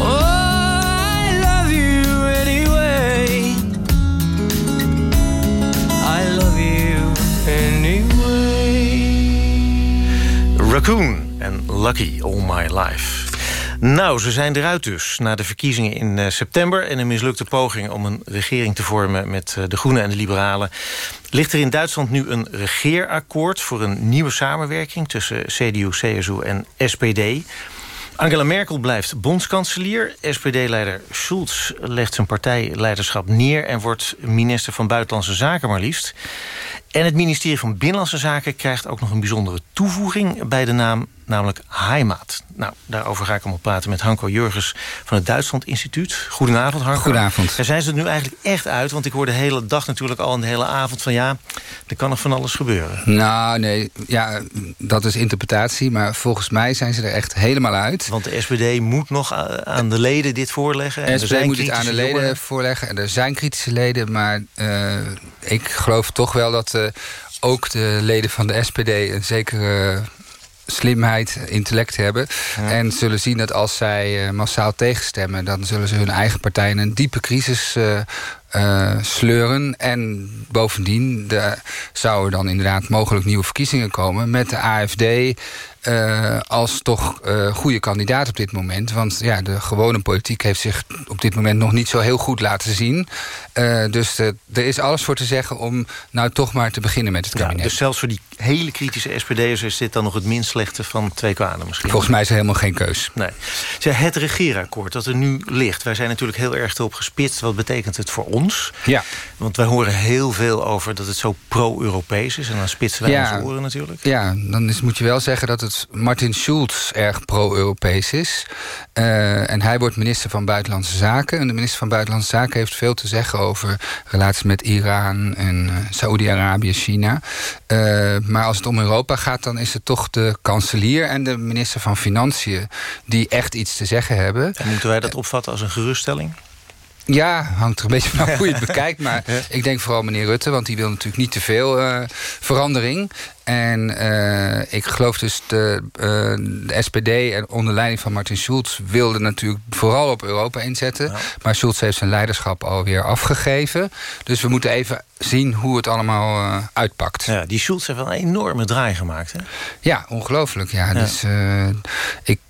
Oh, I love you anyway. I love you anyway. Raccoon en Lucky All My Life. Nou, ze zijn eruit dus, na de verkiezingen in uh, september... en een mislukte poging om een regering te vormen... met uh, de Groenen en de Liberalen... ligt er in Duitsland nu een regeerakkoord... voor een nieuwe samenwerking tussen CDU, CSU en SPD. Angela Merkel blijft bondskanselier. SPD-leider Schulz legt zijn partijleiderschap neer... en wordt minister van Buitenlandse Zaken maar liefst. En het ministerie van Binnenlandse Zaken krijgt ook nog een bijzondere toevoeging... bij de naam namelijk Heimat. Nou, daarover ga ik allemaal praten met Hanko Jurgens van het Duitsland Instituut. Goedenavond, Hanko. Goedenavond. Daar zijn ze er nu eigenlijk echt uit, want ik hoor de hele dag natuurlijk al... en de hele avond van ja, er kan nog van alles gebeuren. Nou, nee, ja, dat is interpretatie, maar volgens mij zijn ze er echt helemaal uit. Want de SPD moet nog aan de leden dit voorleggen. De En er SPD moet het aan de leden voorleggen. En er zijn kritische leden, maar eh, ik geloof toch wel dat ook de leden van de SPD een zekere slimheid, intellect hebben. En zullen zien dat als zij eh, massaal tegenstemmen... dan zullen ze hun eigen partij in een diepe crisis eh, eh, sleuren. En bovendien de, zou er dan inderdaad mogelijk nieuwe verkiezingen komen... met de AFD eh, als toch eh, goede kandidaat op dit moment. Want ja, de gewone politiek heeft zich op dit moment nog niet zo heel goed laten zien. Dus er is alles voor te zeggen om nou toch maar te beginnen met het Ja, kabinet. dus zelfs voor die hele kritische SPD'ers is dit dan nog het minst slechte van twee kwaden misschien. Volgens mij is er helemaal geen keus. Nee. Het regeerakkoord dat er nu ligt. Wij zijn natuurlijk heel erg erop gespitst. Wat betekent het voor ons? Ja. Want wij horen heel veel over dat het zo pro-Europees is. En dan spitsen wij Ja. onze oren natuurlijk. Ja, dan is, moet je wel zeggen dat het Martin Schulz erg pro-Europees is. Eh, en hij wordt minister van Buitenlandse Zaken. En de minister van Buitenlandse Zaken heeft veel te zeggen over relaties met Iran en eh, Saoedi-Arabië, China. Eh, maar als het om Europa gaat, dan is het toch de kanselier en de minister van Financiën die echt iets te zeggen hebben. En moeten wij dat opvatten als een geruststelling? Ja, hangt er een beetje vanaf hoe je het bekijkt. Maar ik denk vooral meneer Rutte, want die wil natuurlijk niet te veel eh, verandering. En eh, ik geloof dus de, eh, de SPD en onder leiding van Martin Schulz wilde natuurlijk vooral op Europa inzetten. Maar Schulz heeft zijn leiderschap alweer afgegeven. Dus we moeten even zien hoe het allemaal uitpakt. Ja, die Schulz heeft wel een enorme draai gemaakt. Hè? Ja, ongelooflijk. Ja. Dus, ik,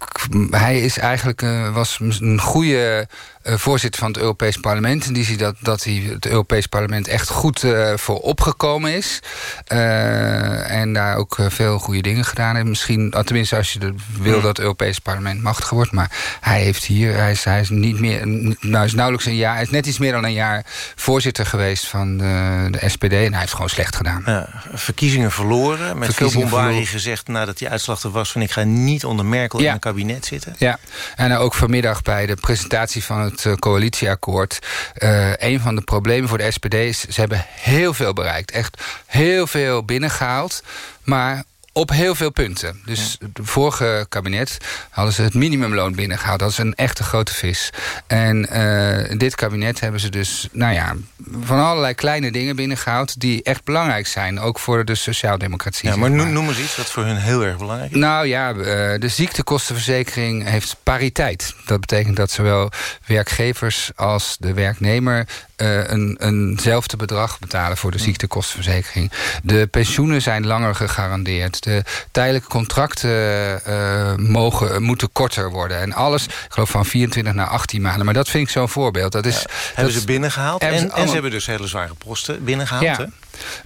hij is eigenlijk, was een goede eh, voorzitter van het Europees Parlement. In die zin dat, dat hij het Europees Parlement echt goed eh, voor opgekomen is. Eh, en daar ook veel goede dingen gedaan heeft. Misschien, ah, tenminste als je de- wil dat het Europees Parlement machtiger wordt. Maar hij heeft hier, hij is, hij is niet meer, nou is nauwelijks een jaar, hij is net iets meer dan een jaar voorzitter geweest van de, de SPD. En hij heeft gewoon slecht gedaan. Ja, verkiezingen verloren. Met Verkiezingen veel bombarie gezegd nadat die uitslag er was... van ik ga niet onder Merkel in een kabinet zitten. Ja, en ook vanmiddag bij de presentatie van het eh, coalitieakkoord. eh, een van de problemen voor de SPD is... ze hebben heel veel bereikt. Echt heel veel binnengehaald. Maar op heel veel punten. Dus het vorige kabinet hadden ze het minimumloon binnengehaald. Dat is een echte grote vis. En eh, dit kabinet hebben ze dus, nou ja, van allerlei kleine dingen binnengehaald... die echt belangrijk zijn, ook voor de sociaaldemocratie. Ja, zeg maar noem, eens iets wat voor hun heel erg belangrijk is. nou ja, eh, de ziektekostenverzekering heeft pariteit. Dat betekent dat zowel werkgevers als de werknemer... eh, een, eenzelfde bedrag betalen voor de ziektekostenverzekering. De pensioenen zijn langer gegarandeerd. De tijdelijke contracten eh, mogen, moeten korter worden. En alles, ik geloof van 24 naar 18 maanden. Maar dat vind ik zo'n voorbeeld. Dat is, Hebben dat- ze binnengehaald. En, en ze hebben dus hele zware posten binnengehaald. Ja. Hè?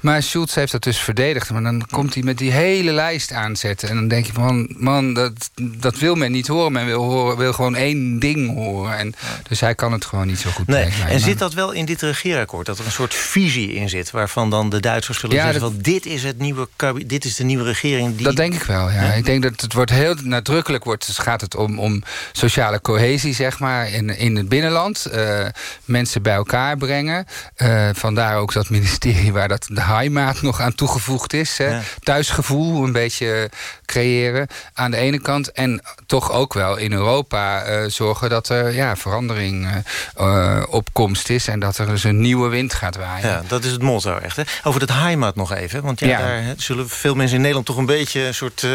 Maar Schulz heeft dat dus verdedigd. Maar dan komt hij met die hele lijst aanzetten. En dan denk je van, man, dat, dat wil men niet horen. Men wil, horen, wil gewoon één ding horen. En, dus hij kan het gewoon niet zo goed Nee. En zit dat wel in dit regeerakkoord? Dat er een soort visie in zit... waarvan dan de Duitsers zullen Ja, zeggen... dat- van, dit, is het nieuwe dit is de nieuwe regering die... Dat denk ik wel, ja. Ik denk dat het wordt heel nadrukkelijk wordt. Dus gaat het om, om sociale cohesie, zeg maar, in, in het binnenland. Eh, mensen bij elkaar brengen. Eh, vandaar ook dat ministerie waar dat de heimaat nog aan toegevoegd is. Hè. Thuisgevoel een beetje creëren aan de ene kant. En toch ook wel in Europa eh, zorgen dat er ja, verandering eh, eh, op komst is. En dat er dus een nieuwe wind gaat waaien. Ja, dat is het motto echt. Hè? Over dat heimat nog even. Want ja, Ja. daar hè, zullen veel mensen in Nederland toch een beetje... een soort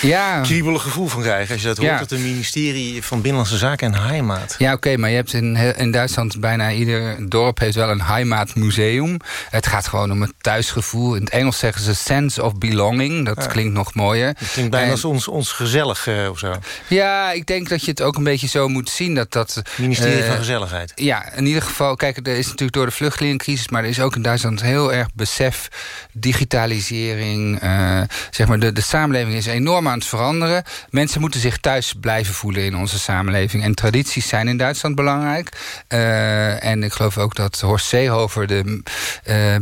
Ja. kriebelig gevoel van krijgen. Als je dat hoort, Ja. dat een ministerie van Binnenlandse Zaken en heimat. Ja, oké, maar je hebt in, in Duitsland bijna ieder dorp heeft wel een Heimatmuseum. Het gaat gewoon noemen thuisgevoel. In het Engels zeggen ze sense of belonging. Dat Ja. klinkt nog mooier. Het klinkt bijna En- als ons, ons gezellig eh, of zo. ja, ik denk dat je het ook een beetje zo moet zien. Dat dat Ministerie eh, van Gezelligheid. Ja, in ieder geval, kijk, er is natuurlijk door de vluchtelingencrisis... maar er is ook in Duitsland heel erg besef, digitalisering... eh, zeg maar, de, de samenleving is enorm aan het veranderen. Mensen moeten zich thuis blijven voelen in onze samenleving. En tradities zijn in Duitsland belangrijk. En ik geloof ook dat Horst Seehofer de eh,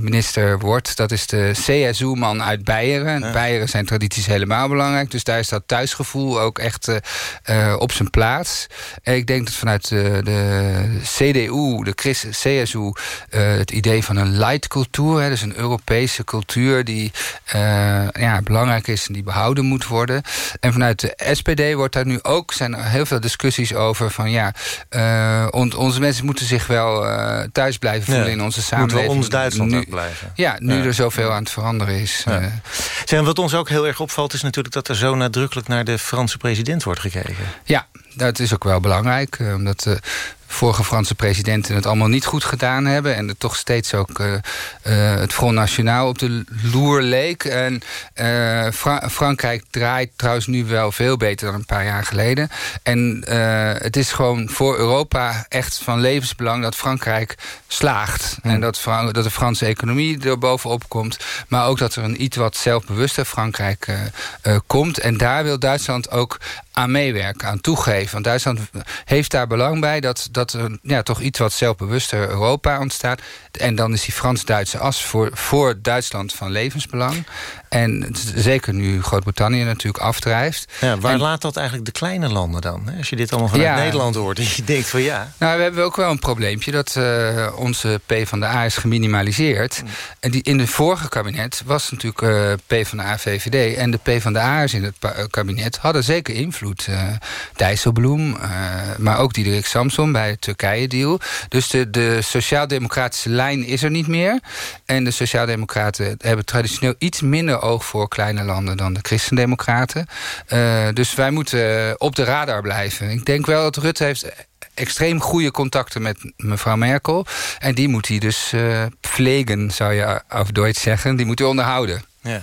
wordt. Dat is de CSU-man uit Beieren. Beieren zijn tradities helemaal belangrijk. Dus daar is dat thuisgevoel ook echt eh, eh, op zijn plaats. En ik denk dat vanuit de, de CDU, de Chris- CSU... eh, het idee van een leidcultuur, hè, dus een Europese cultuur... die ja, belangrijk is en die behouden moet worden. En vanuit de SPD wordt daar nu ook, zijn er heel veel discussies over... van ja, on- onze mensen moeten zich wel thuis blijven voelen Ja, in onze moeten we samenleving. ons Duitsland nu, blijven. Ja, nu er zoveel aan het veranderen is. eh. En wat ons ook heel erg opvalt is natuurlijk... dat er zo nadrukkelijk naar de Franse president wordt gekeken. Ja, dat is ook wel belangrijk. eh, Omdat de vorige Franse presidenten het allemaal niet goed gedaan hebben. En er toch steeds ook eh, eh, het Front National op de loer leek. En eh, Fra- Frankrijk draait trouwens nu wel veel beter dan een paar jaar geleden. En het is gewoon voor Europa echt van levensbelang dat Frankrijk slaagt. En dat, Fran- dat de Franse economie er bovenop komt. Maar ook dat er een iets wat zelfbewuster Frankrijk komt. En daar wil Duitsland ook aan meewerken, aan toegeven. Want Duitsland heeft daar belang bij dat, dat er ja, toch iets wat zelfbewuster Europa ontstaat. En dan is die Frans-Duitse as voor, voor Duitsland van levensbelang. En het zeker nu Groot-Brittannië natuurlijk afdrijft. Ja, waar En- laat dat eigenlijk de kleine landen dan? hè? Als je dit allemaal vanuit Ja. Nederland hoort en je denkt van ja... Nou, we hebben ook wel een probleempje dat eh, onze PvdA is geminimaliseerd. En die, in het vorige kabinet was natuurlijk eh PvdA, VVD. En de PvdA'ers in het pa- eh, kabinet hadden zeker invloed. eh Dijsselbloem, maar ook Diederik Samson bij het Turkije-deal. Dus de, de sociaal-democratische lijn is er niet meer. En de sociaaldemocraten hebben traditioneel iets minder oog voor kleine landen dan de christendemocraten. Eh, dus wij moeten op de radar blijven. Ik denk wel dat Rutte heeft extreem goede contacten met mevrouw Merkel. En die moet hij dus eh pflegen, zou je auf Duits zeggen. Die moet hij onderhouden. Ja.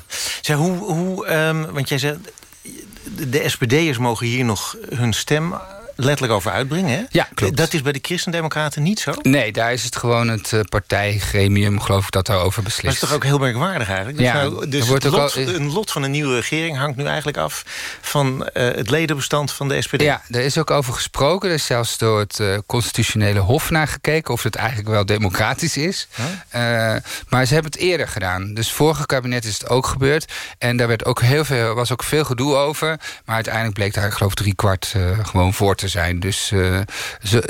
Hoe, hoe, ehm, want jij de, de SPD'ers mogen hier nog hun stem letterlijk over uitbrengen. Hè? Ja, klopt. Dat is bij de Christendemocraten niet zo. Nee, daar is het gewoon het eh, partijgremium, geloof ik, dat daarover beslist. Dat is toch ook heel merkwaardig eigenlijk? Dus, Ja, nou, dus wordt lot, al- een lot van een nieuwe regering hangt nu eigenlijk af... van eh, het ledenbestand van de SPD. Ja, er is ook over gesproken. Er is zelfs door het eh, constitutionele hof naar gekeken... of het eigenlijk wel democratisch is. Eh, maar ze hebben het eerder gedaan. Dus vorige kabinet is het ook gebeurd. En daar werd ook heel veel, was ook veel gedoe over. Maar uiteindelijk bleek daar, ik geloof, drie kwart eh, gewoon voor te zijn. Dus eh, ze,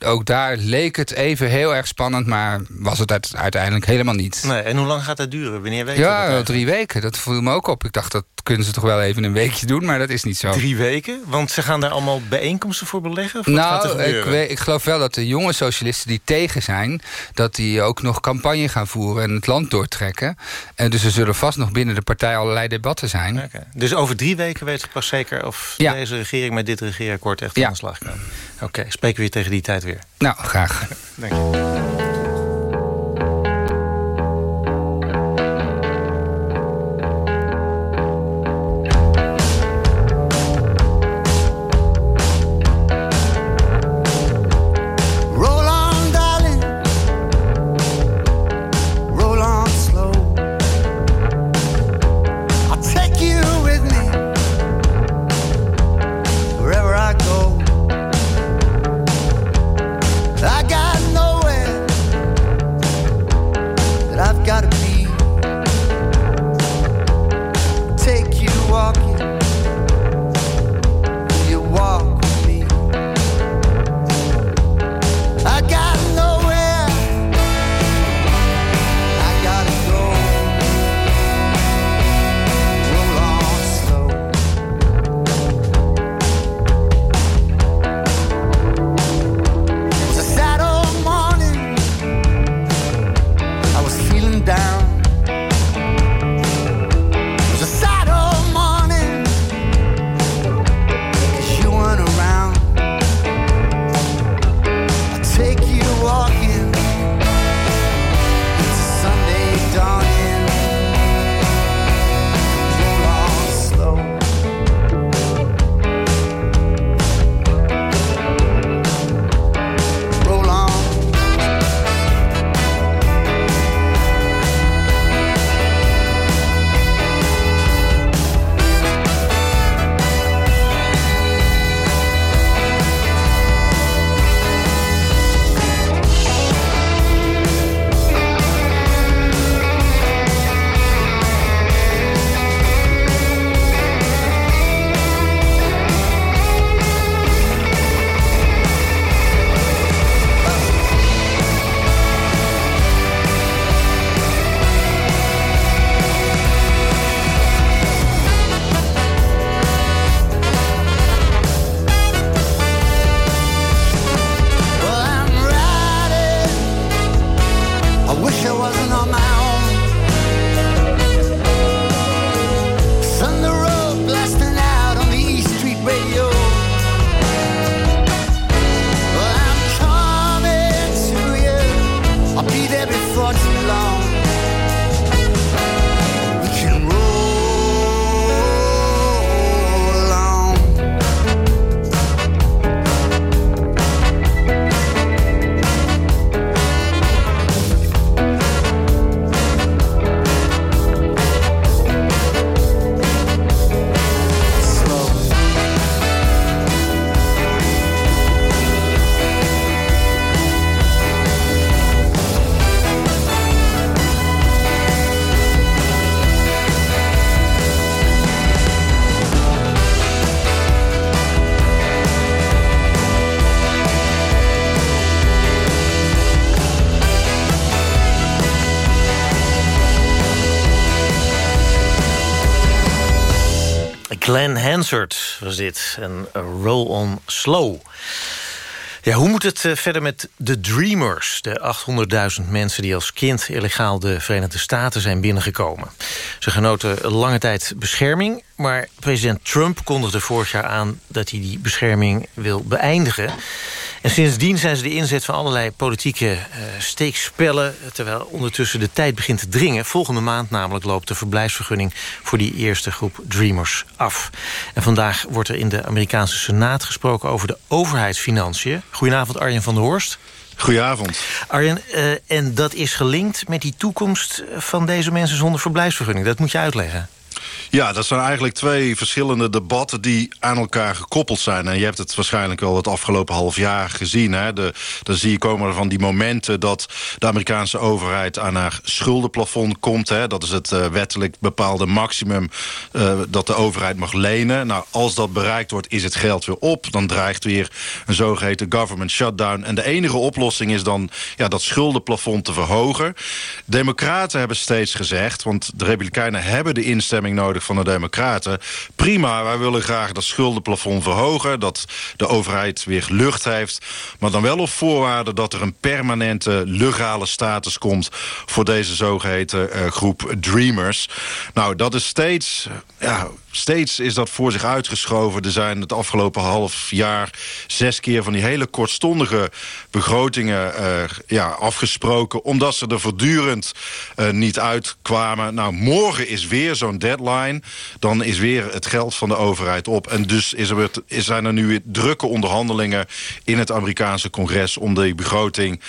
eh, ook daar leek het even heel erg spannend... maar was het uit- uiteindelijk helemaal niet. Nee, en hoe lang gaat dat duren? Wanneer weet je dat Ja, eigenlijk? drie weken. Dat viel me ook op. Ik dacht, dat kunnen ze toch wel even een weekje doen, maar dat is niet zo. Drie weken? Want ze gaan daar allemaal bijeenkomsten voor beleggen? Of Nou, ik, weet, ik geloof wel dat de jonge socialisten die tegen zijn... dat die ook nog campagne gaan voeren en het land doortrekken. En dus er zullen vast nog binnen de partij allerlei debatten zijn. Dus over drie weken weten we pas zeker of Ja. deze regering met dit regeerakkoord echt Ja. aan de slag kan. Oké, spreken we je tegen die tijd weer. Nou, graag. Dank je. Was dit. En Roll on Slow. Ja, hoe moet het eh, verder met de Dreamers? De 800.000 mensen die als kind illegaal de Verenigde Staten zijn binnengekomen. Ze genoten lange tijd bescherming... maar president Trump kondigde vorig jaar aan dat hij die bescherming wil beëindigen. En sindsdien zijn ze de inzet van allerlei politieke uh, steekspellen... terwijl ondertussen de tijd begint te dringen. Volgende maand namelijk loopt de verblijfsvergunning... voor die eerste groep Dreamers af. En vandaag wordt er in de Amerikaanse Senaat gesproken... over de overheidsfinanciën. Goedenavond, Arjen van der Horst. Goedenavond. Arjen, uh, en dat is gelinkt met die toekomst van deze mensen zonder verblijfsvergunning. Dat moet je uitleggen. Ja, dat zijn eigenlijk twee verschillende debatten die aan elkaar gekoppeld zijn. En je hebt het waarschijnlijk wel het afgelopen half jaar gezien. Hè? De, dan zie je komen van die momenten dat de Amerikaanse overheid aan haar schuldenplafond komt. Hè? Dat is het uh, wettelijk bepaalde maximum uh, dat de overheid mag lenen. Nou, als dat bereikt wordt, is het geld weer op. Dan dreigt weer een zogeheten government shutdown. En de enige oplossing is dan ja, dat schuldenplafond te verhogen. Democraten hebben steeds gezegd, want de Republikeinen hebben de instemming nodig van de Democraten. Prima, wij willen graag dat schuldenplafond verhogen... dat de overheid weer lucht heeft. Maar dan wel op voorwaarde dat er een permanente legale status komt... voor deze zogeheten uh, groep Dreamers. Nou, dat is steeds... Ja, steeds is dat voor zich uitgeschoven. Er zijn het afgelopen half jaar zes keer van die hele kortstondige begrotingen uh, ja, afgesproken. Omdat ze er voortdurend uh, niet uitkwamen. Nou, morgen is weer zo'n deadline. Dan is weer het geld van de overheid op. En dus is er, zijn er nu weer drukke onderhandelingen in het Amerikaanse congres... om die begroting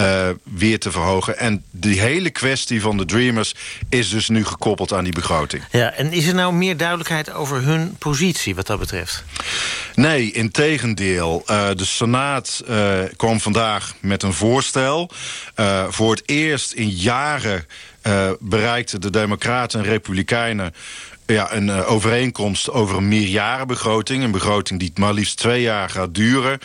uh, weer te verhogen. En die hele kwestie van de Dreamers is dus nu gekoppeld aan die begroting. Ja, en is er nou meer over hun positie wat dat betreft? Nee, in tegendeel. Uh, de Senaat uh, kwam vandaag met een voorstel. Uh, voor het eerst in jaren bereikten de Democraten en Republikeinen ja, een uh, overeenkomst over een meerjarenbegroting. Een begroting die maar liefst twee jaar gaat duren.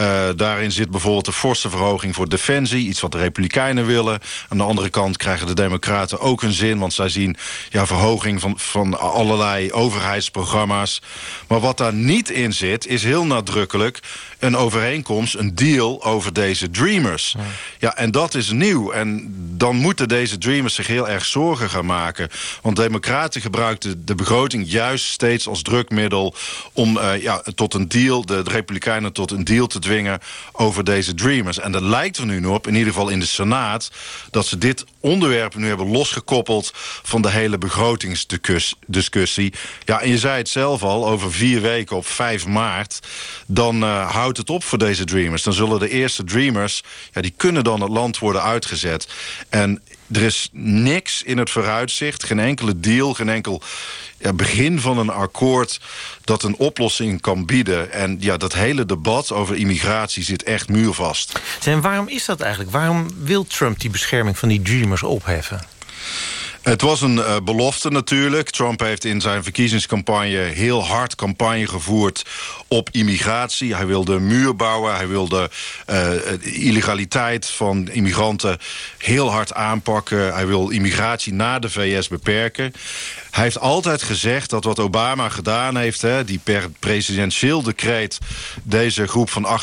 Uh, daarin zit bijvoorbeeld een forse verhoging voor defensie. Iets wat de Republikeinen willen. Aan de andere kant krijgen de Democraten ook een zin. Want zij zien ja, verhoging van, van allerlei overheidsprogramma's. Maar wat daar niet in zit, is heel nadrukkelijk een overeenkomst, een deal over deze Dreamers. Ja. ja, en dat is nieuw. En dan moeten deze Dreamers zich heel erg zorgen gaan maken. Want democraten gebruikten de begroting juist steeds als drukmiddel... om uh, ja, tot een deal, de, de republikeinen tot een deal te dwingen over deze Dreamers. En dat lijkt er nu op, in ieder geval in de Senaat... dat ze dit onderwerp nu hebben losgekoppeld van de hele begrotingsdiscussie. Ja, en je zei het zelf al, over vier weken op 5 maart... dan uh, houdt het op voor deze Dreamers. Dan zullen de eerste Dreamers, ja, die kunnen dan het land worden uitgezet. En er is niks in het vooruitzicht, geen enkele deal, geen enkel ja, begin van een akkoord dat een oplossing kan bieden. En ja, dat hele debat over immigratie zit echt muurvast. En waarom is dat eigenlijk? Waarom wil Trump die bescherming van die Dreamers opheffen? Het was een uh, belofte natuurlijk. Trump heeft in zijn verkiezingscampagne heel hard campagne gevoerd op immigratie. Hij wilde een muur bouwen. Hij wilde uh, illegaliteit van immigranten heel hard aanpakken. Hij wil immigratie naar de VS beperken. Hij heeft altijd gezegd dat wat Obama gedaan heeft... Hè, die per presidentieel decreet deze groep van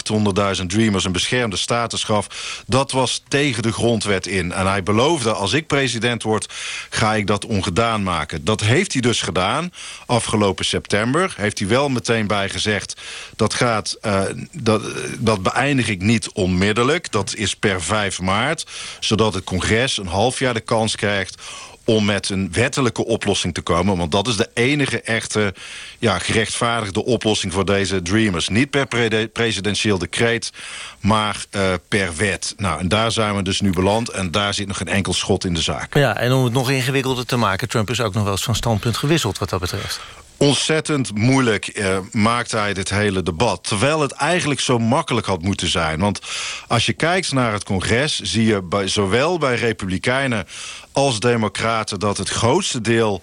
800.000 Dreamers... een beschermde status gaf, dat was tegen de grondwet in. En hij beloofde, als ik president word, ga ik dat ongedaan maken. Dat heeft hij dus gedaan afgelopen september. Heeft hij wel meteen bij gezegd, dat, gaat, uh, dat, dat beëindig ik niet onmiddellijk. Dat is per 5 maart, zodat het congres een half jaar de kans krijgt om met een wettelijke oplossing te komen. Want dat is de enige echte ja, gerechtvaardigde oplossing voor deze Dreamers. Niet per pre presidentieel decreet, maar uh, per wet. Nou, en daar zijn we dus nu beland. En daar zit nog geen enkel schot in de zaak. Ja, en om het nog ingewikkelder te maken... Trump is ook nog wel eens van standpunt gewisseld wat dat betreft ontzettend moeilijk uh, maakt hij dit hele debat. Terwijl het eigenlijk zo makkelijk had moeten zijn. Want als je kijkt naar het congres... zie je bij, zowel bij republikeinen als democraten... dat het grootste deel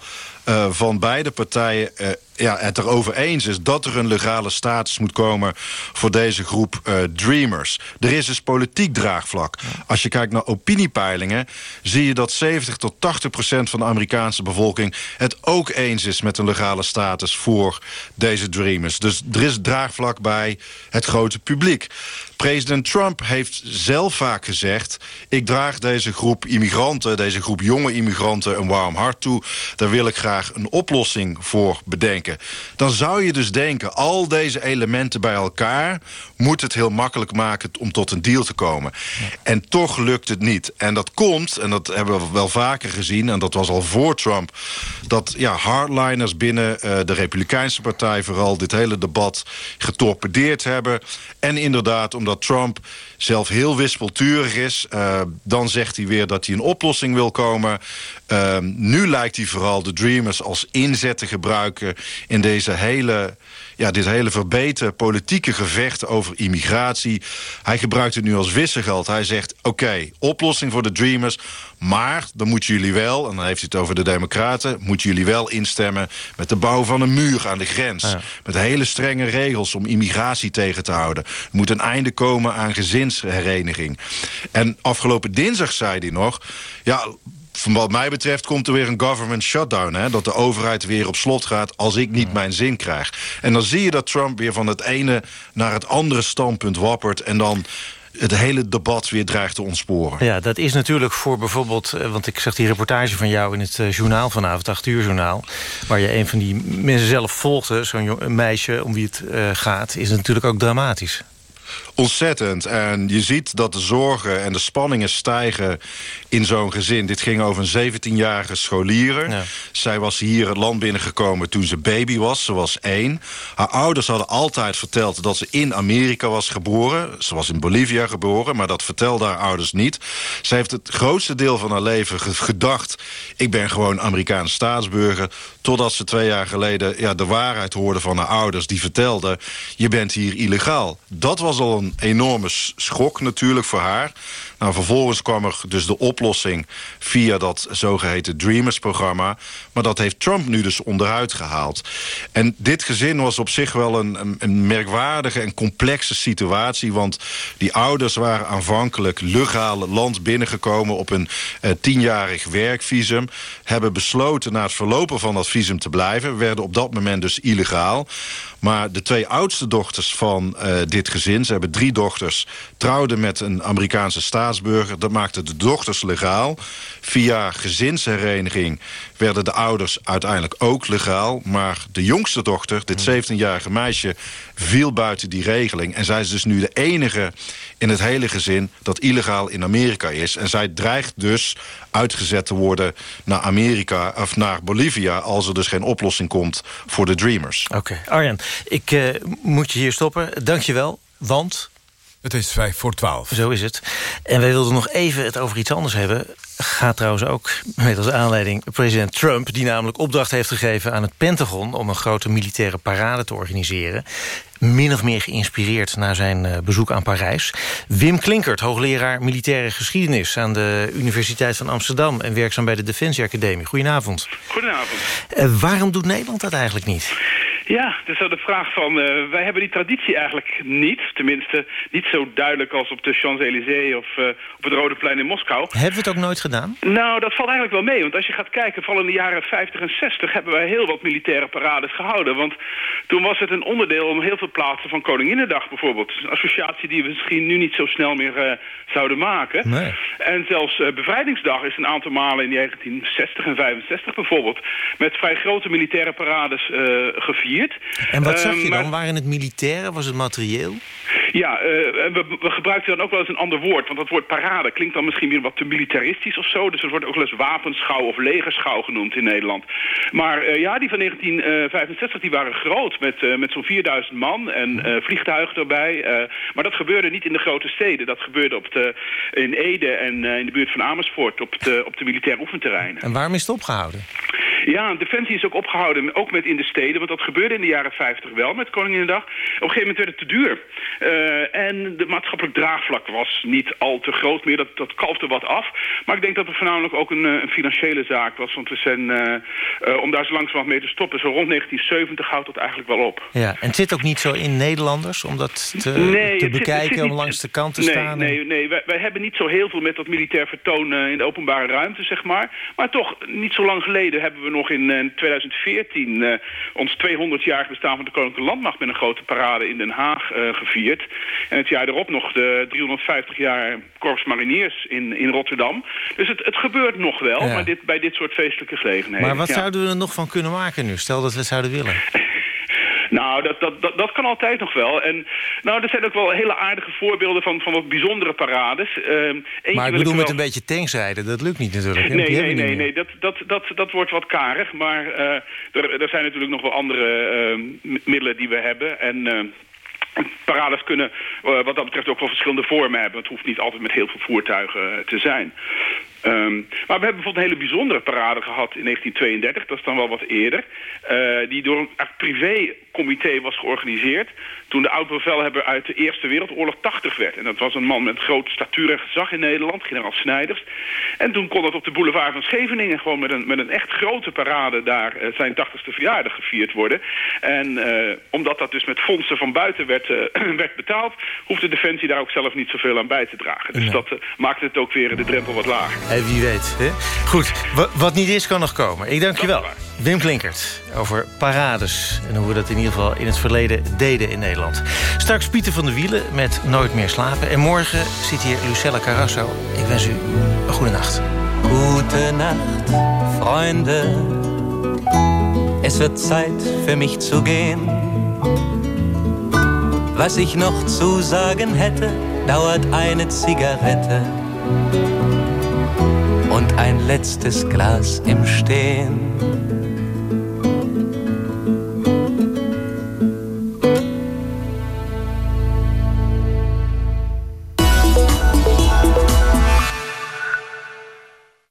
uh, van beide partijen uh, ja, het erover eens is dat er een legale status moet komen voor deze groep uh, dreamers. Er is dus politiek draagvlak. Als je kijkt naar opiniepeilingen, zie je dat 70 tot 80 procent van de Amerikaanse bevolking het ook eens is met een legale status voor deze dreamers. Dus er is draagvlak bij het grote publiek. President Trump heeft zelf vaak gezegd... ik draag deze groep immigranten, deze groep jonge immigranten... een warm hart toe. Daar wil ik graag een oplossing voor bedenken. Dan zou je dus denken, al deze elementen bij elkaar... moet het heel makkelijk maken om tot een deal te komen. En toch lukt het niet. En dat komt, en dat hebben we wel vaker gezien... en dat was al voor Trump... dat ja, hardliners binnen uh, de Republikeinse partij... vooral dit hele debat getorpedeerd hebben. En inderdaad, om omdat Trump zelf heel wispelturig is. Uh, dan zegt hij weer dat hij een oplossing wil komen. Uh, nu lijkt hij vooral de Dreamers als inzet te gebruiken... in deze hele ja, dit hele verbeterde politieke gevecht over immigratie. Hij gebruikt het nu als wissengeld. Hij zegt, oké, oplossing voor de Dreamers... maar dan moeten jullie wel, en dan heeft hij het over de democraten... moeten jullie wel instemmen met de bouw van een muur aan de grens. Met hele strenge regels om immigratie tegen te houden. Er moet een einde komen aan gezinshereniging. En afgelopen dinsdag zei hij nog... ja, van wat mij betreft komt er weer een government shutdown. Hè? Dat de overheid weer op slot gaat als ik niet mijn zin krijg. En dan zie je dat Trump weer van het ene naar het andere standpunt wappert... en dan het hele debat weer dreigt te ontsporen. Ja, dat is natuurlijk voor bijvoorbeeld... eh, want ik zag die reportage van jou in het eh, journaal vanavond, 8 uur journaal... waar je een van die mensen zelf volgde, zo'n meisje om wie het uh, gaat... is natuurlijk ook dramatisch. Ontzettend. En je ziet dat de zorgen en de spanningen stijgen in zo'n gezin. Dit ging over een 17-jarige scholier. Ja. Zij was hier het land binnengekomen toen ze baby was. Ze was één. Haar ouders hadden altijd verteld dat ze in Amerika was geboren. Ze was in Bolivia geboren, maar dat vertelde haar ouders niet. Zij heeft het grootste deel van haar leven gedacht... ik ben gewoon Amerikaans staatsburger. Totdat ze twee jaar geleden ja, de waarheid hoorde van haar ouders. Die vertelden, je bent hier illegaal. Dat was al een enorme schok natuurlijk voor haar. Nou, vervolgens kwam er dus de oplossing via dat zogeheten Dreamers-programma. Maar dat heeft Trump nu dus onderuit gehaald. En dit gezin was op zich wel een, een, merkwaardige en complexe situatie. Want die ouders waren aanvankelijk legaal land binnengekomen... op een uh, tienjarig werkvisum. Hebben besloten na het verlopen van dat visum te blijven. Werden op dat moment dus illegaal. Maar de twee oudste dochters van uh, dit gezin... ze hebben drie dochters, trouwden met een Amerikaanse staatsburger. Dat maakte de dochters legaal. Via gezinshereniging werden de ouders uiteindelijk ook legaal. Maar de jongste dochter, dit 17-jarige meisje, viel buiten die regeling. En zij is dus nu de enige in het hele gezin dat illegaal in Amerika is. En zij dreigt dus uitgezet te worden naar Amerika of naar Bolivia... als er dus geen oplossing komt voor de Dreamers. Oké, okay. Arjan, ik uh, moet je hier stoppen. Dank je wel, want... Het is vijf voor twaalf. Zo is het. En wij wilden nog even het over iets anders hebben. Gaat trouwens ook met als aanleiding president Trump... die namelijk opdracht heeft gegeven aan het Pentagon... om een grote militaire parade te organiseren min of meer geïnspireerd naar zijn uh, bezoek aan Parijs. Wim Klinkert, hoogleraar militaire geschiedenis... aan de Universiteit van Amsterdam... en werkzaam bij de Defensie Academie. Goedenavond. Goedenavond. Uh, waarom doet Nederland dat eigenlijk niet? Ja, zo de vraag van... Uh, wij hebben die traditie eigenlijk niet. Tenminste, niet zo duidelijk als op de Champs-Élysées of uh, op het Rode Plein in Moskou. Hebben we het ook nooit gedaan? Nou, dat valt eigenlijk wel mee. Want als je gaat kijken, vooral in de jaren 50 en 60... hebben wij heel wat militaire parades gehouden. Want toen was het een onderdeel om heel veel plaatsen van Koninginnedag bijvoorbeeld. Een associatie die we misschien nu niet zo snel meer uh, zouden maken. Nee. En zelfs Bevrijdingsdag is een aantal malen in 1960 en 65 bijvoorbeeld... met vrij grote militaire parades gevierd. En wat zag je Uh, dan? maar- Waren het militairen? Was het materieel? Ja, eh, en we, we gebruiken dan ook wel eens een ander woord. Want dat woord parade klinkt dan misschien weer wat te militaristisch of zo. Dus er wordt ook wel eens wapenschouw of legerschouw genoemd in Nederland. Maar eh, ja, die van 1965 die waren groot. Met, eh, met zo'n 4000 man en eh, vliegtuigen erbij. Eh, maar dat gebeurde niet in de grote steden. Dat gebeurde op de, in Ede en eh, in de buurt van Amersfoort. Op de, op de militaire oefenterreinen. En waarom is het opgehouden? Ja, Defensie is ook opgehouden, ook met in de steden. Want dat gebeurde in de jaren 50 wel met Koninginnedag. Op een gegeven moment werd het te duur. Eh, Eh, en de maatschappelijk draagvlak was niet al te groot meer. Dat, dat kalfde wat af. Maar ik denk dat het voornamelijk ook een, een financiële zaak was. Want we zijn, om daar zo langzamerhand mee te stoppen... zo rond 1970 houdt dat eigenlijk wel op. Ja, en het zit ook niet zo in Nederlanders om dat te, nee, te bekijken... om langs de kant te nee, staan? Nee, nee wij, wij, hebben niet zo heel veel met dat militair vertoon in de openbare ruimte, zeg maar. Maar toch, niet zo lang geleden hebben we nog in 2014... ons 200-jarig bestaan van de Koninklijke Landmacht... met een grote parade in Den Haag gevierd. En het jaar erop nog de 350 jaar Korps Mariniers in, in Rotterdam. Dus het, het gebeurt nog wel, maar dit, bij dit soort feestelijke gelegenheden. Maar wat ja. zouden we er nog van kunnen maken nu? Stel dat we het zouden willen. Nou, dat, dat, dat, dat, kan altijd nog wel. En nou, er zijn ook wel hele aardige voorbeelden van, van wat bijzondere parades. Uh, maar ik bedoel met een beetje tankzijde, dat lukt niet natuurlijk. Nee, nee, nee, nee, dat, dat, dat, dat wordt wat karig. Maar uh, er, er zijn natuurlijk nog wel andere uh, middelen die we hebben. En uh, parades kunnen uh, wat dat betreft ook wel verschillende vormen hebben. Het hoeft niet altijd met heel veel voertuigen te zijn. Um, maar we hebben bijvoorbeeld een hele bijzondere parade gehad in 1932. Dat is dan wel wat eerder. Uh, die door een privécomité was georganiseerd. Toen de oud-bevelhebber uit de Eerste Wereldoorlog 80 werd. En dat was een man met grote statuur en gezag in Nederland. Generaal Snijders. En toen kon dat op de boulevard van Scheveningen... gewoon met een, met een echt grote parade daar uh, zijn 80ste verjaardag gevierd worden. En uh, omdat dat dus met fondsen van buiten werd, werd betaald... hoefde Defensie daar ook zelf niet zoveel aan bij te dragen. Dus ja. dat maakte het ook weer de drempel wat lager. Hey, wie weet. Hè? Goed, wat niet is, kan nog komen. Ik dank je wel. Wim Klinkert over parades en hoe we dat in ieder geval in het verleden deden in Nederland. Straks Pieter van der Wielen met Nooit meer slapen. En morgen zit hier Lucella Carrasso. Ik wens u een goede nacht. Gute Nacht, Freunde. Es wird Zeit für mich zu gehen. Was ich noch zu sagen hätte, dauert eine Zigarette und ein letztes Glas im Stehen.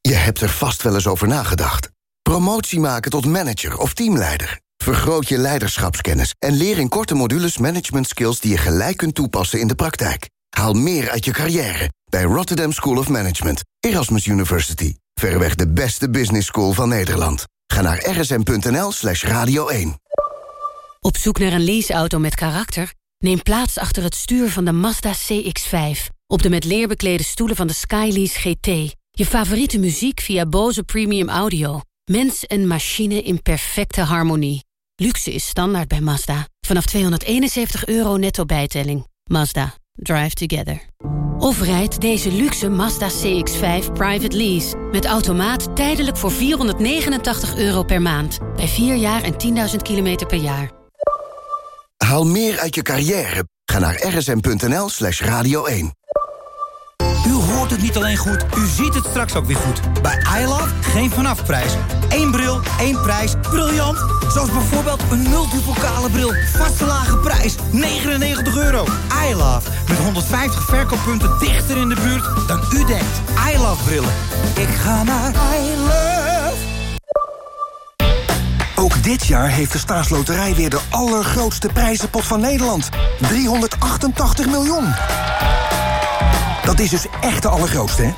Je hebt er vast wel eens over nagedacht. Promotie maken tot manager of teamleider. Vergroot je leiderschapskennis en leer in korte modules management skills die je gelijk kunt toepassen in de praktijk. Haal meer uit je carrière bij Rotterdam School of Management, Erasmus University. Verreweg de beste business school van Nederland. Ga naar rsm.nl slash radio 1. Op zoek naar een leaseauto met karakter? Neem plaats achter het stuur van de Mazda CX-5. Op de met leer beklede stoelen van de Skylease GT. Je favoriete muziek via Bose Premium Audio. Mens en machine in perfecte harmonie. Luxe is standaard bij Mazda. Vanaf 271 euro netto bijtelling. Mazda. Drive together. Of rijd deze luxe Mazda CX-5 private lease. Met automaat tijdelijk voor 489 euro per maand. Bij 4 jaar en 10.000 kilometer per jaar. Haal meer uit je carrière. Ga naar rsm.nl slash radio 1. U hoort het niet alleen goed, u ziet het straks ook weer goed. Bij iLove geen vanafprijs. Eén bril, één prijs. Briljant! Zoals bijvoorbeeld een multipokale bril. Vaste lage prijs, 99 euro. iLove, met 150 verkooppunten dichter in de buurt dan u denkt. iLove brillen. Ik ga naar iLove. Ook dit jaar heeft de staatsloterij weer de allergrootste prijzenpot van Nederland. 388 miljoen. Dat is dus echt de allergrootste, hè?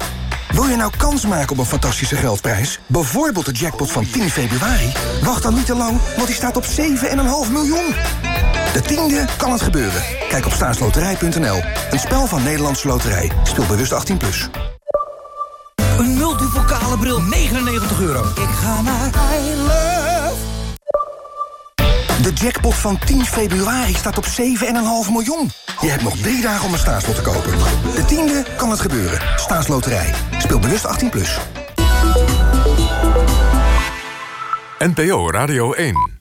Wil je nou kans maken op een fantastische geldprijs? Bijvoorbeeld de jackpot van 10 februari? Wacht dan niet te lang, want die staat op 7,5 miljoen. De tiende kan het gebeuren. Kijk op staatsloterij.nl. Een spel van Nederlandse Loterij. Speel bewust 18+. Plus. Een multipokale bril, 99 euro. Ik ga naar I Love. De jackpot van 10 februari staat op 7,5 miljoen. Je hebt nog drie dagen om een staatslot te kopen. De tiende kan het gebeuren. Staatsloterij. Speel bewust 18+. Plus. NPO Radio 1